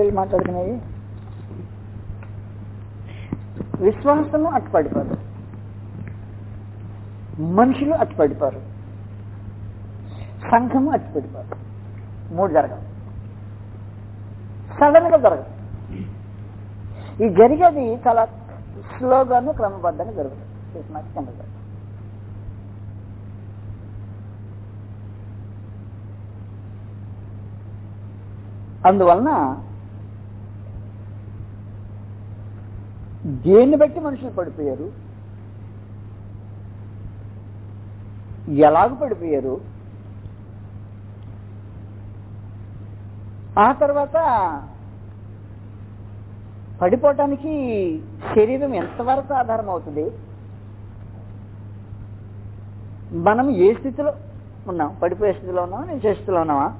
వీళ్ళు మాట్లాడుకునేవి విశ్వాసము అట్టుపడిపోదు మనుషులు అట్టుపడిపోరు సంఘము అట్టుపడిపోరు మూడు జరగవు. సడన్గా జరగదు. ఈ జరిగేది చాలా స్లోగాను క్రమబద్ధంగా జరుగుతుంది. అందువలన దేన్ని బట్టి మనుషులు పడిపోయారు? ఎలాగ పడిపోయారు? ఆ తర్వాత పడిపోవటానికి శరీరం ఎంతవరకు ఆధారం అవుతుంది మనం ఏ స్థితిలో ఉన్నాం? పడిపోయే స్థితిలో ఉన్నామా? నేను స్థితిలో ఉన్నామా?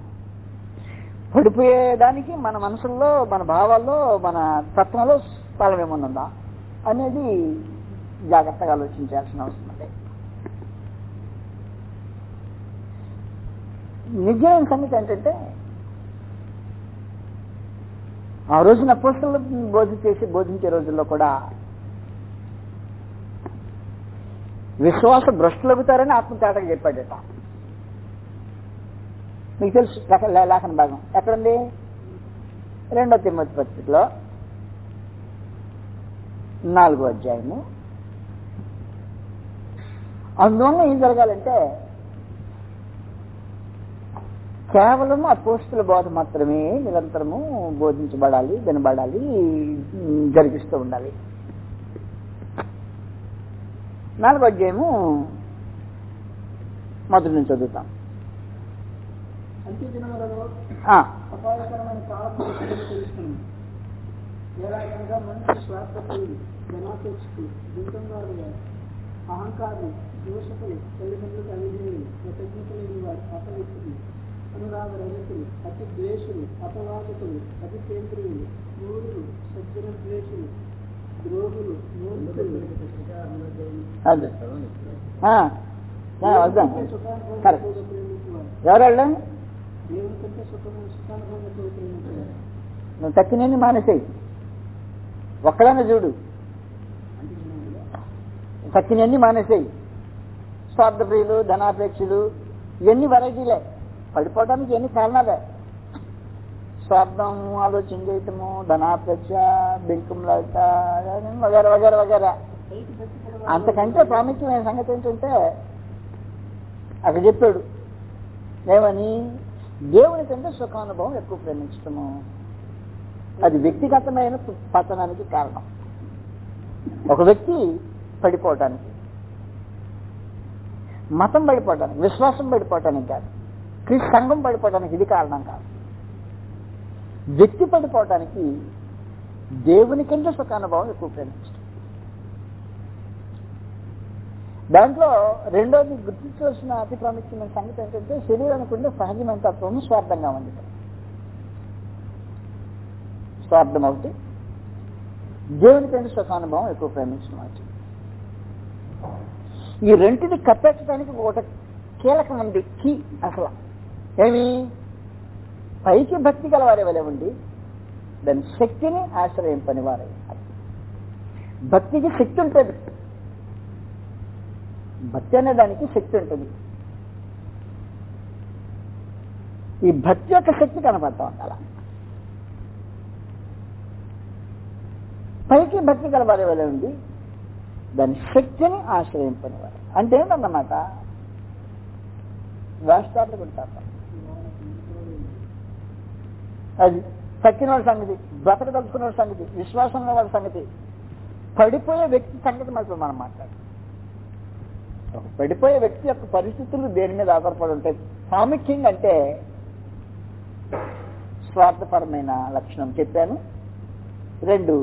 పడిపోయేదానికి మన మనసుల్లో మన భావాల్లో మన తత్వంలో స్థలం ఏమన్నా అనేది జాగ్రత్తగా ఆలోచించాల్సిన అవసరం ఉంది. నిజమైన సంగతి ఏంటంటే ఆ రోజున అపోస్తలు బోధ చేసి బోధించే రోజుల్లో కూడా విశ్వాస భ్రష్టులవుతారని ఆత్మతేటగా చెప్పాడట మీకు తెలుసు లేఖ- లేఖన భాగం ఎక్కడుంది? రెండో తిమ్మతి పత్రికలో. నాలుగో అధ్యాయము. అందువల్ల ఏం జరగాలంటే కేవలం అపోస్తుల బోధ మాత్రమే నిరంతరము బోధించబడాలి వినబడాలి ఉమ్, జరిగిస్తూ ఉండాలి. నాలుగో అధ్యాయము మొదటి నుంచి చదువుతాం. ఎలాగనగా మనిషి స్వార్థపడి జనాపేక్షకు దుంతంగారుగా అహంకారులు దోషకులు తల్లిదండ్రులకు అవిధేయులు కృతజ్ఞత లేని వారు అపవిత్రులు అనురాగ రహితులు అతి ద్వేషులు అపవాదకులు అతి కేంద్రీయులు మూరులు సజ్జన ద్వేషులు ద్రోహులు మూర్ఖులు. అదే. ఆ, ఆ, వద్దాం సుఖానుభవం కరెక్ట్. ప్రేమించేవారు. ఎవరు వెళ్ళండి దేవుని కంటే సుఖము సుఖానుభవంతో ప్రేమించేవారు. నువ్వు తక్కినని మానేసేయి. ఒక్కడనే చూడు. తక్కినన్ని మానేసేయి. స్వార్థప్రియులు ధనాపేక్షలు ఇవన్నీ వెరైటీలే. పడిపోవడానికి ఎన్ని కారణాలే. స్వార్థం ఆలోచన చేయటము ధనాపేక్ష బింకంలాట వగేర వగేర వగేర. అంతకంటే ప్రాముఖ్యమైన సంగతి ఏంటంటే అక్కడ చెప్పాడు. ఏమని? దేవుని కంటే సుఖానుభవం ఎక్కువ ప్రేమించటము. అది వ్యక్తిగతమైన పతనానికి కారణం. ఒక వ్యక్తి పడిపోవటానికి మతం పడిపోవటానికి విశ్వాసం పడిపోవటానికి కాదు. క్రీస్తు సంఘం పడిపోవటానికి ఇది కారణం కాదు. వ్యక్తి పడిపోవటానికి దేవుని కంటే సుఖానుభవం ఎక్కువ ప్రేమించడం దాంట్లో రెండోది గుర్తించవలసిన అతి ప్రాముఖ్యమైన సంగతి ఏంటంటే శరీరానికి ఉండే సహజమైన తత్వం స్వార్థంగా ఉంది స్వార్థం ఒకటి దేవుని కంటే సుఖానుభవం ఎక్కువ ప్రేమించడం ఒకటి ఈ రెంటిని కప్పెట్టడానికి ఒక కీలకం ఉంది. కీ అసలు. ఏమి? పైకి భక్తి గలవారే వలె ఉండి దాని శక్తిని ఆశ్రయం పనివారే భక్తికి శక్తి ఉంటుంది. భక్తి అనే దానికి శక్తి ఉంటుంది. ఈ భక్తి యొక్క శక్తి కనపడతా ఉండాలి. పైకి భక్తి కలవారే వలె ఉంది దాని శక్తిని ఆశ్రయింపనివారు. అంటే ఏంటన్నమాట రాష్ట్రాలు అది తక్కిన వాళ్ళ సంగతి బ్రతకదలుచుకున్న వాళ్ళ సంగతి విశ్వాసం ఉన్న వాళ్ళ సంగతి. పడిపోయే వ్యక్తి సంగతి మాత్రం మనం మాట్లాడు పడిపోయే వ్యక్తి యొక్క పరిస్థితులు దేని మీద ఆధారపడి ఉంటాయి? ప్రాముఖ్యంగా అంటే స్వార్థపరమైన లక్షణం చెప్పాను. రెండు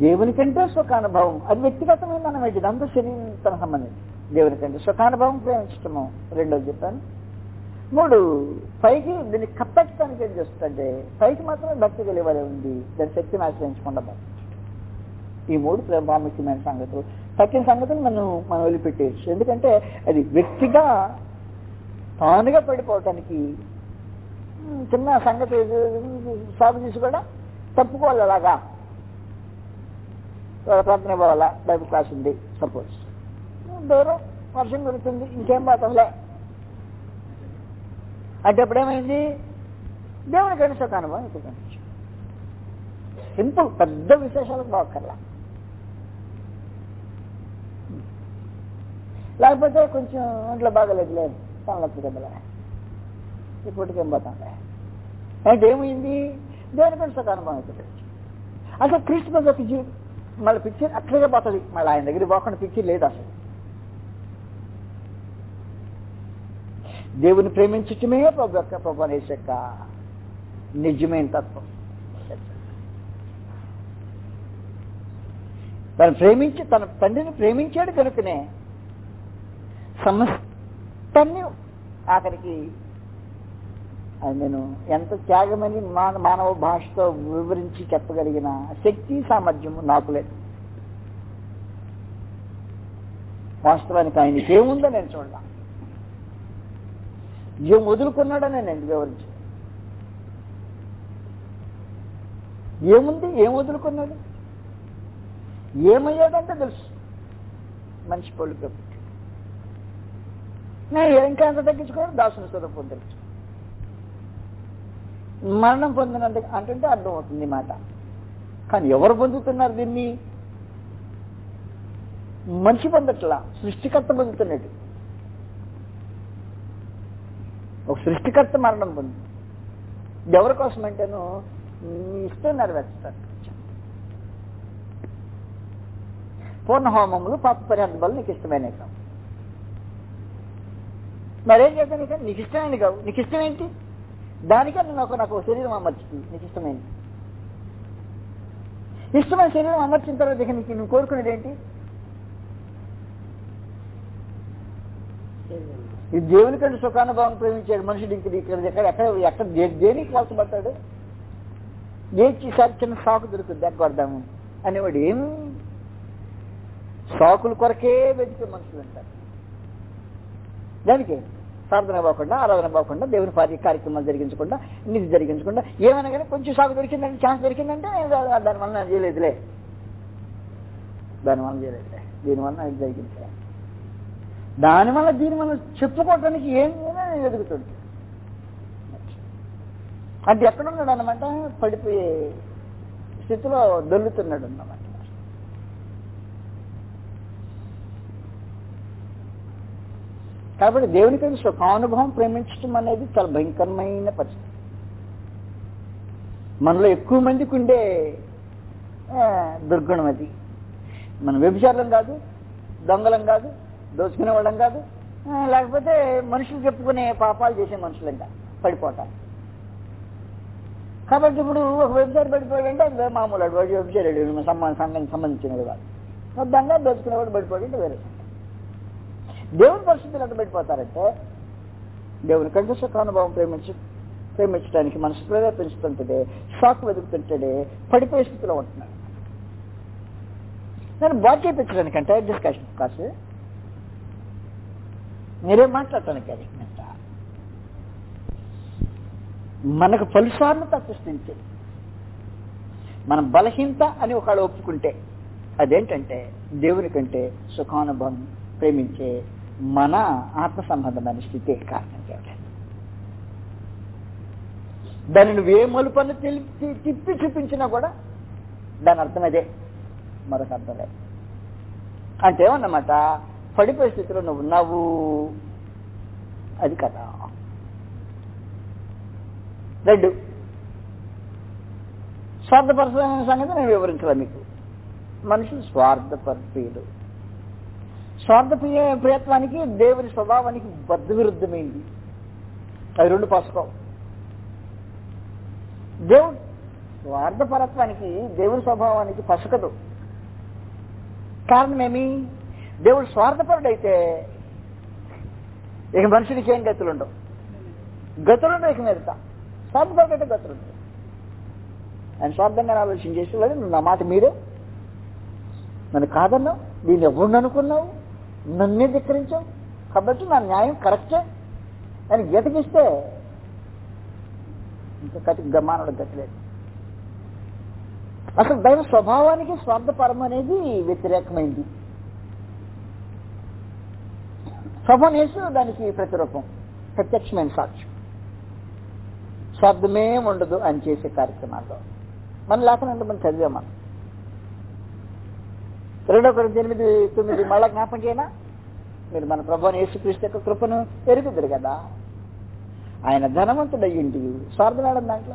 దేవుని కంటే సుఖానుభవం అది వ్యక్తిగతమైన మనం ఇదంతా శరీరం సంబంధించి దేవుని కంటే సుఖానుభవం ప్రేమించటము రెండోది చెప్పాను మూడు పైకి దీన్ని కప్పెట్టడానికి ఏం చేస్తుందంటే పైకి మాత్రమే భక్తి కలివలే ఉంది దాని శక్తిని ఆశ్రయించకుండా ఈ మూడు ప్రాముఖ్యమైన సంగతులు తక్కిన సంగతులు మనం మనం వదిలిపెట్టేయచ్చు ఎందుకంటే అది వ్యక్తిగా తానుగా పడిపోవటానికి చిన్న సంగతి సాగు చేసి కూడా తప్పుకోవాలి అలాగా ప్రార్థన పోవాలా బైబుల్ క్లాస్ ఉంది సపోజ్. దూరం వర్షం కురుతుంది ఇంకేం బాధలే అంటే అప్పుడేమైంది దేవుని గణిత అనుభవం ఇప్పుడు కనిపించు సింపుల్ పెద్ద విశేషాలకు బాగక్కర్లా లేకపోతే కొంచెం ఒంట్లో బాగలేదులే తనలొచ్చు కదలే ఇప్పటికేం పోతాంలే. అంటే ఏమైంది? దేవుని గణిత అనుభవం ఇప్పుడు అసలు క్రిస్మస్ ఒక జీవితం మళ్ళీ పిక్చర్ అట్లనే పోతుంది. మళ్ళీ ఆయన దగ్గర పోకుండా పిక్చర్ లేదు అసలు. దేవుని ప్రేమించటమే ప్రభు యొక్క ప్రభు అనేసి యొక్క నిజమైన తత్వం. తను ప్రేమించి తన తండ్రిని ప్రేమించాడు కనుకనే సమస్తాన్ని ఆఖరికి నేను ఎంత త్యాగమని మానవ భాషతో వివరించి చెప్పగలిగిన శక్తి సామర్థ్యము నాకు లేదు. వాస్తవానికి ఆయనకి ఏముందో నేను చూడలా. ఏం వదులుకున్నాడని నేను వివరించి ఏముంది? ఏం వదులుకున్నాడు? ఏమయ్యాడంటే తెలుసు. మనిషి పళ్ళు కాబట్టి నేను ఇంకా ఎంత తగ్గించుకోవడం దాసుని స్వరూపం తెలుసు మరణం పొందినంత అంటే అర్థం అవుతుంది మాట. కానీ ఎవరు పొందుతున్నారు దీన్ని? మనిషి పొందట్లా సృష్టికర్త పొందుతున్నాడు ఒక సృష్టికర్త మరణం పొంది ఎవరి కోసం అంటేను నీ ఇష్టం నెరవేర్చుతాడు పూర్ణ హోమములు పాప పరిహారం నీకు ఇష్టమైన కావు. మరేం చేద్దాం నీకు? నీకు కావు. నీకు ఇష్టం ఏంటి? దానికన్నా నాకు నాకు శరీరం అమర్చింది. నీకు ఇష్టమైంది. ఇష్టమైన శరీరం అమర్చిన తర్వాత ఇక నీకు నువ్వు కోరుకునేది ఏంటి? ఇది దేవుని కంటే సుఖానుభవం ప్రేమించాడు మనుషుడు ఇంక ఇక్కడ ఎక్కడ ఎక్కడ ఎక్కడ దేనికి వలసపడతాడు ఏడ్చి చిన్న సాకు దొరుకుతుంది ఎగ్గొడదాము అనేవాడు ఏం సాకుల కొరకే వెతికే మనుషులు అంటారు. దానికి ప్రార్థన పోకుండా ఆరాధన పోకుండా దేవుని పార్టీ కార్యక్రమాలు జరిగించకుండా నిధి జరిగించకుండా ఏమైనా కానీ కొంచెం సాగు దొరికిందంటే ఛాన్స్ దొరికిందంటే నేను దానివల్ల చేయలేదులే. దానివల్ల చేయలేదులే. దీనివల్ల ఇది జరిగించలే దానివల్ల దీనివల్ల చెప్పుకోవటానికి ఏం నేను ఎదుగుతుంది అంటే ఎక్కడున్నాడు అన్నమాట పడిపోయే స్థితిలో దొల్లుతున్నాడు అన్నమాట. కాబట్టి దేవునికి సుఖానుభవం ప్రేమించడం అనేది చాలా భయంకరమైన పరిస్థితి. మనలో ఎక్కువ మందికి ఉండే దుర్గుణం అది. మనం వ్యభిచారం కాదు దొంగలం కాదు దోచుకునే వాళ్ళం కాదు లేకపోతే మనుషులు చెప్పుకునే పాపాలు చేసే మనుషులం కాదు కాబట్టి ఇప్పుడు ఒక వ్యభిచారి పడిపోయాడంటే అది మామూలు వాడు వాడు వ్యభిచారుడు సంబంధించిన సంఘానికి సంబంధించినది కాదు దొంగ దోచుకునేవాడు పడిపోయాడంటే వేరే దేవుని పరిస్థితులు ఎంత పెట్టిపోతారంటే దేవుని కంటే సుఖానుభవం ప్రేమించి ప్రేమించడానికి మనసు ప్రేరేపించుతుంటే షాక్ వెతుకుతుంటే పడిపోయే స్థితిలో ఉంటున్నాడు నేను బాగా చేయించడానికంటే డిస్కషన్ కాసు మీరేం మాట్లాడటానికి అది? మనకు పలుసార్లు తప్పిస్తుంది మనం బలహీనత అని ఒకళ్ళు ఒప్పుకుంటే అదేంటంటే దేవుని కంటే సుఖానుభవం ప్రేమించే మన ఆత్మ సంబంధమైన స్థితి కారణం చేయలేదు దాన్ని నువ్వు ఏ మలుపನ್ನು తెలిపి తిప్పి చూపించినా కూడా దాని అర్థం అదే. మరొక అర్థం లేదు. అంటే ఏమన్నమాట? పడిపోయే స్థితిలో నువ్వు ఉన్నావు. అది కదా. రెండు. స్వార్థపరమైన సంగతి నేను వివరించాలి మీకు. మనుషులు స్వార్థపరులు. స్వార్థ ప్రియ- ప్రియత్వానికి దేవుని స్వభావానికి బద్ద విరుద్ధమైంది అవి రెండు పసుకో దేవుడు స్వార్థపరత్వానికి దేవుని స్వభావానికి పసకదు. కారణమేమి? దేవుడు స్వార్థపరుడైతే ఇక మనుషుడికి ఏం గతులు ఉండవు గతులుండవు ఇక మీదట. స్వార్థపరుడైతే గతులుండవు. ఆయన స్వార్థంగా ఆలోచన చేసేవాడు నా మాట మీరే. నన్ను కాదన్నావు నేను ఎవరిని అనుకున్నావు నన్నే ధిక్కరించావు? కాబట్టి నా న్యాయం కరెక్టే? అని గీతకిస్తే ఇంకా కటి గమానుడు గతిలేదు అసలు దైవ స్వభావానికి స్వార్థపరం అనేది వ్యతిరేకమైంది. స్వభావం దానికి ప్రతిరూపం ప్రత్యక్షమైన సాక్ష్యం స్వార్థమే ఉండదు అని చేసే కార్యక్రమాల్లో. మన లేఖనంలో మనం చదివాం రెండో కొరింథీ ఎనిమిది తొమ్మిది మళ్ళా జ్ఞాపకం చేయనా? మీరు మన ప్రభుని యేసుక్రీస్తు యొక్క కృపను ఎరుగుదురు కదా. ఆయన ధనవంతుడు అయ్యింటి స్వార్థనాడు దాంట్లో.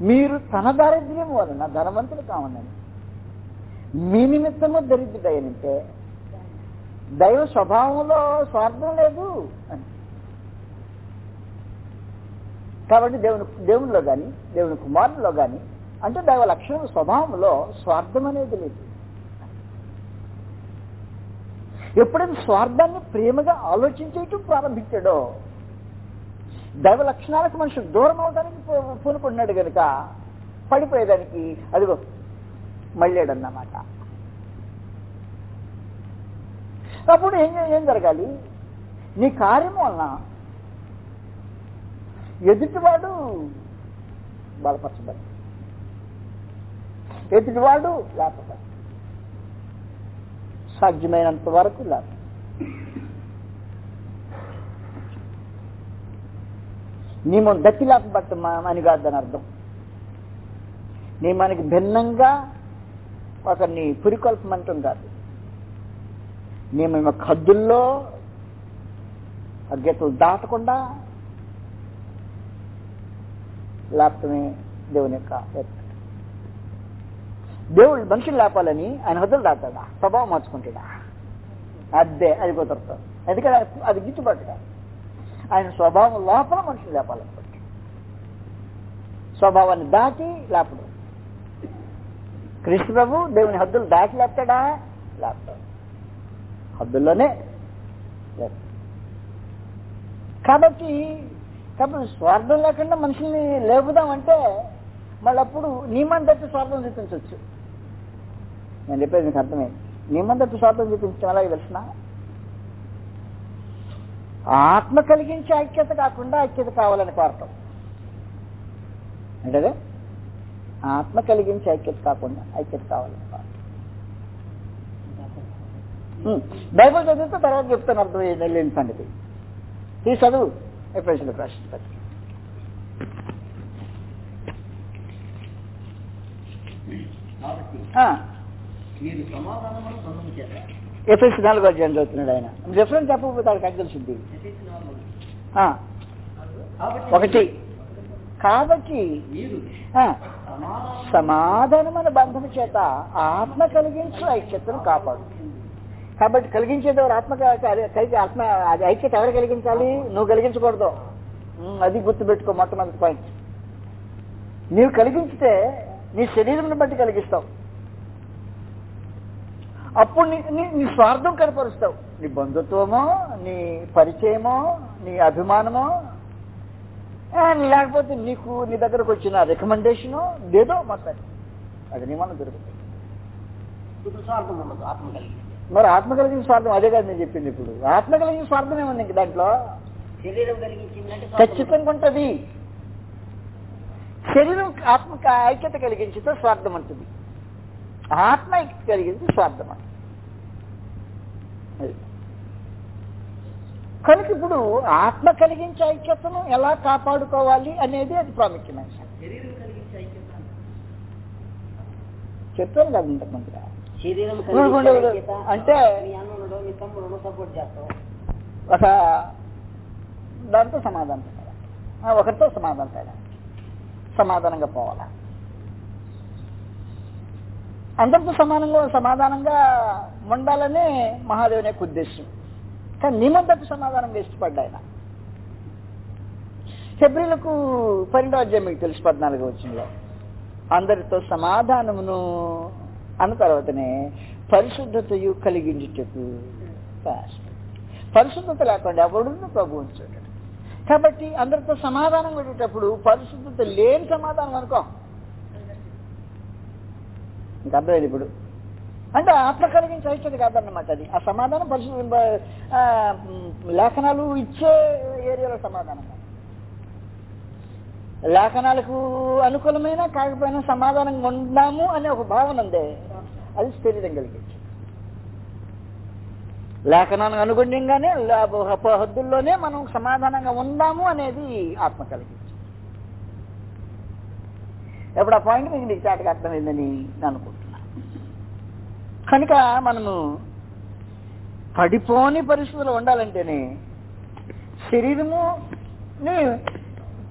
మీరు తన దారిద్ర్యం వలన ధనవంతులు కావనని. మీ నిమిత్తము దరిద్రుడయ్యనంటే దైవ స్వభావంలో స్వార్థం లేదు అని. కాబట్టి దేవుని దేవునిలో కానీ దేవుని కుమారుల్లో కానీ అంటే దైవ లక్షణ స్వభావంలో స్వార్థం అనేది లేదు. ఎప్పుడైతే స్వార్థాన్ని ప్రేమగా ఆలోచించేయటం ప్రారంభించాడో దైవ లక్షణాలకు మనిషి దూరం అవడానికి పూనుకున్నాడు కనుక పడిపోయేదానికి అదిగో మళ్ళాడన్నమాట. అప్పుడు ఏం ఏం జరగాలి? నీ కార్యం వలన ఎదుటివాడు బలపరచబడి ఎదుటివాడు లేపబడి సాధ్యమైనంత వరకు లేదు. నియమం దత్తి లేకపోతే అని కాదని అర్థం. నియమానికి భిన్నంగా ఒకరిని అంటుంది కాదు నీ మేము ఖద్దుల్లో ఆ గీతలు దాటకుండా లేపటమే దేవుని యొక్క దేవుడు మనుషులు లేపాలని ఆయన హద్దులు దాటాడా స్వభావం మార్చుకుంటాడా? అదే అది కుదరదు ఎందుకంటే అది- అది గిట్టుబాటు కాదు. ఆయన స్వభావం లోపల మనుషులు లేపాలనుకుంటాడు. స్వభావాన్ని దాటి లేపడు. కృష్ణ ప్రభు దేవుని హద్దులు దాటి లేపుతాడా? లేపుతాడు హద్దుల్లోనే కాబట్టి కాబట్టి స్వార్థం లేకుండా మనుషుల్ని లేపుదామంటే మళ్ళప్పుడు నీ నియమం స్వార్థం చూపించవచ్చు నేను చెప్పేది మీకు అర్థమైంది నియమం తప్పి స్వార్థం చూపించడం అలాగే తెలిసిన ఆత్మ కలిగించే ఐక్యత కాకుండా ఐక్యత కావాలని కోరటం. అంటే ఆత్మ కలిగించే ఐక్యత కాకుండా ఐక్యత కావాలని కోరటం. బైబిల్ చదివితే తర్వాత చెప్తాను అర్థం లేని సంగతి. ఈ చదువు ఎప్పుడు ప్రశ్న కాబట్టి మీరు చేత ఎఫ్ఎస్ నాలుగు అధ్యాయం చదువుతున్నాడు ఆయన. డిఫరెంట్ చెప్పకపోతే ఆడికి అది తెలిసింది. ఒకటి. కాబట్టి సమాధానమైన బంధం చేత ఆత్మ కలిగించు ఐక్యతను కాపాడు. కాబట్టి కలిగించేది ఎవరు? ఆత్మ కలిగి ఆత్మ అది ఐక్యత ఎవరు కలిగించాలి? నువ్వు కలిగించకూడదు. అది గుర్తుపెట్టుకో మొట్టమొదటి పాయింట్ నీవు కలిగించితే నీ శరీరం బట్టి కలిగిస్తావు. అప్పుడు నీ నీ- స్వార్థం కనపరుస్తావు. నీ బంధుత్వమో నీ పరిచయమో నీ అభిమానమో లేకపోతే నీకు నీ దగ్గరకు వచ్చిన రికమెండేషను ఏదో మొత్తం అది నీ మనం దొరుకుతుంది మరి ఆత్మ కలిగిన స్వార్థం అదే కాదు నేను చెప్పింది ఇప్పుడు. ఆత్మ కలిగిన స్వార్థం ఏముంది ఇంక దాంట్లో? ఖచ్చితంగా ఉంటుంది. శరీరం ఆత్మ ఐక్యత కలిగించితే స్వార్థం అంటుంది ఆత్మ ఐక్యత కలిగించి స్వార్థం అంటుంది. కనుక ఇప్పుడు ఆత్మ కలిగించే ఐక్యతను ఎలా కాపాడుకోవాలి అనేది అది ప్రాముఖ్యమైన చెప్పాను కదా ఇంతకుముందుగా అంటే ఒక దాంతో సమాధానం ఒకరితో సమాధానం సమాధానంగా పోవాలి? అందరితో సమానంగా సమాధానంగా ఉండాలనే మహాదేవుని యొక్క ఉద్దేశం. కానీ నిమంతకు సమాధానంగా ఇష్టపడ్డా ఆయన. ఫిబ్రిలకు పన్నెండో అధ్యాయం మీకు తెలుసు పద్నాలుగు వచ్చిందో అందరితో సమాధానమును అన్న తర్వాతనే పరిశుద్ధతయు కలిగించుటకు పరిశుద్ధత లేకుండా ఎవడును ప్రభు ఉంచాడు కాబట్టి అందరితో సమాధానం పెట్టేటప్పుడు పరిశుద్ధత లేని సమాధానం అనుకో. ఇంకా అర్థమైంది ఇప్పుడు? అంటే ఆత్మ కలిగించి ఐక్యత కాదన్నమాట అది. ఆ సమాధానం పరిశుద్ధ లేఖనాలు ఇచ్చే ఏరియాలో సమాధానం లేఖనాలకు అనుకూలమైన కాకపోయినా సమాధానంగా ఉన్నాము అనే ఒక భావన ఉంది. అది శరీరం కలిగించి. లేఖనానికి అనుగుణ్యంగానే హద్దుల్లోనే మనం సమాధానంగా ఉందాము అనేది ఆత్మ కలిగించి. ఎప్పుడు ఆ పాయింట్ మీకు నీకు చాటగా అర్థమైందని నేను అనుకుంటున్నా. కనుక మనము పడిపోని పరిస్థితులు ఉండాలంటేనే శరీరము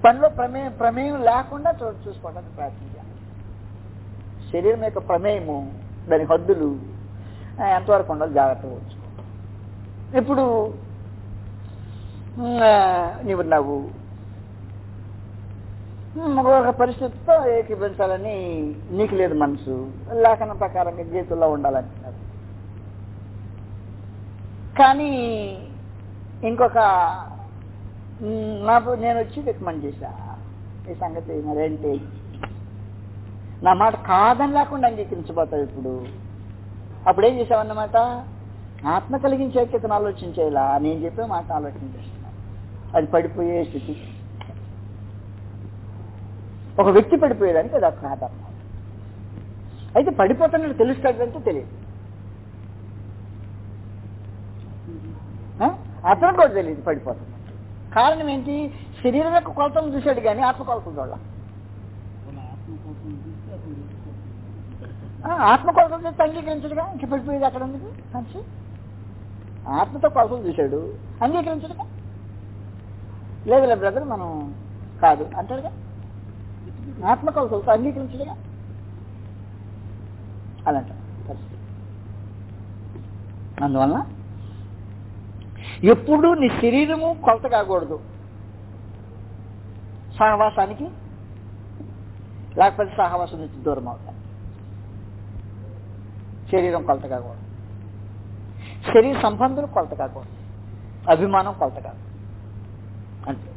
పనిలో ప్రమేయం ప్రమేయం లేకుండా చూ చూసుకోవడానికి ప్రయత్నించాలి శరీరం యొక్క ప్రమేయము దాని హద్దులు ఎంతవరకు ఉండాలి జాగ్రత్తగా ఉంచుకో ఇప్పుడు నీవు నవ్వు. ఒక పరిస్థితితో ఏకీభించాలని నీకు లేదు మనసు. లేఖన ప్రకారంగా జీవితంలో ఉండాలంటున్నారు. కానీ ఇంకొక నాకు నేను వచ్చి రికమెండ్ చేశా. ఈ సంగతి మరేంటి? నా మాట కాదని లేకుండా అంగీకరించబోతావు ఇప్పుడు. అప్పుడు ఏం చేసావన్నమాట? ఆత్మ కలిగించే కితను ఆలోచించేలా నేను చెప్పే మాట ఆలోచన చేస్తున్నా. అది పడిపోయే స్థితి. ఒక వ్యక్తి పడిపోయేదానికి అది ఒక అయితే పడిపోతున్నట్టు తెలుస్తాడంటే తెలియదు. అతను కూడా తెలియదు పడిపోతుంది కారణం ఏంటి? శరీరం యొక్క కొలతం చూశాడు కానీ ఆత్మ కొలతలు చూడాల. మన ఆత్మ చూస్తే అంగీకరించడుగా? ఇంక పడిపోయేది అక్కడ ఉంది మనిషి. ఆత్మతో కొలతలు చూశాడు. అంగీకరించడుగా? లేదు బ్రదర్ మనం కాదు. అంటాడుగా? ఆత్మ అంగీకరించడుగా అలా పరిస్థితి. అందువలన ఎప్పుడు నీ శరీరము కొలత కాకూడదు. సహవాసానికి లేకపోతే సహవాసం నుంచి దూరం అవుతాం. శరీరం కొలత కాకూడదు. శరీర సంబంధులు కొలత కాకూడదు. అభిమానం కొలత కాదు అంటే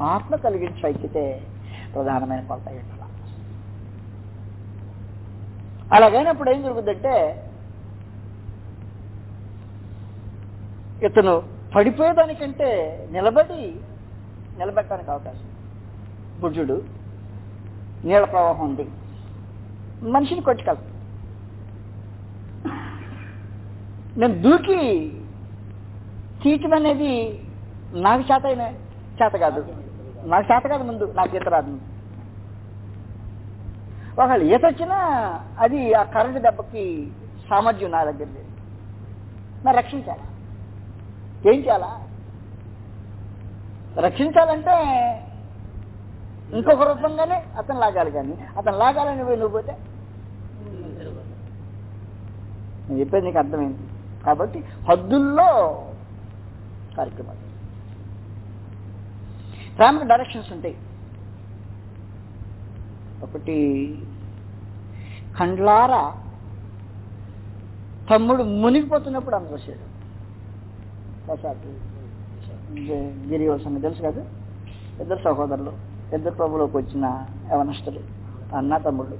ఆత్మ కలిగించి ఐక్యతే ప్రధానమైన కొలత ఇట్లా అలాగైనప్పుడు ఏం జరుగుతుందంటే ఇతను పడిపోయేదానికంటే నిలబడి నిలబెట్టడానికి అవకాశం బుడ్జుడు నీళ్ళ ప్రవాహం ఉంది. మనిషిని కొట్టుకెళ్తాం. నేను దూకి తీయటం అనేది నాకు చేత అయిన చేత కాదు. నాకు చేత కాదు ముందు నాకు ఈత రాదు. ఒకవేళ ఈత వచ్చినా అది ఆ కరెంటు దెబ్బకి సామర్థ్యం నా దగ్గర లేదు. నా రక్షించాల? ఏం చేయాలా? రక్షించాలంటే ఇంకొక రూపంగానే అతను లాగాలి కానీ అతను లాగాలని పోయి నువ్వు పోతే? నేను చెప్పేది నీకు అర్థమైంది. కాబట్టి హద్దుల్లో కార్యక్రమాలు. ప్రేమకు డైరెక్షన్స్ ఉంటాయి. ఒకటి కండ్లారా తమ్ముడు మునిగిపోతున్నప్పుడు అందచేశాడు ప్రసాద్ గి- గిరివల తెలుసు కదా? ఇద్దరు సహోదరులు ఇద్దరు ప్రభులోకి వచ్చిన యవనస్తులు అన్న తమ్ముళ్ళు.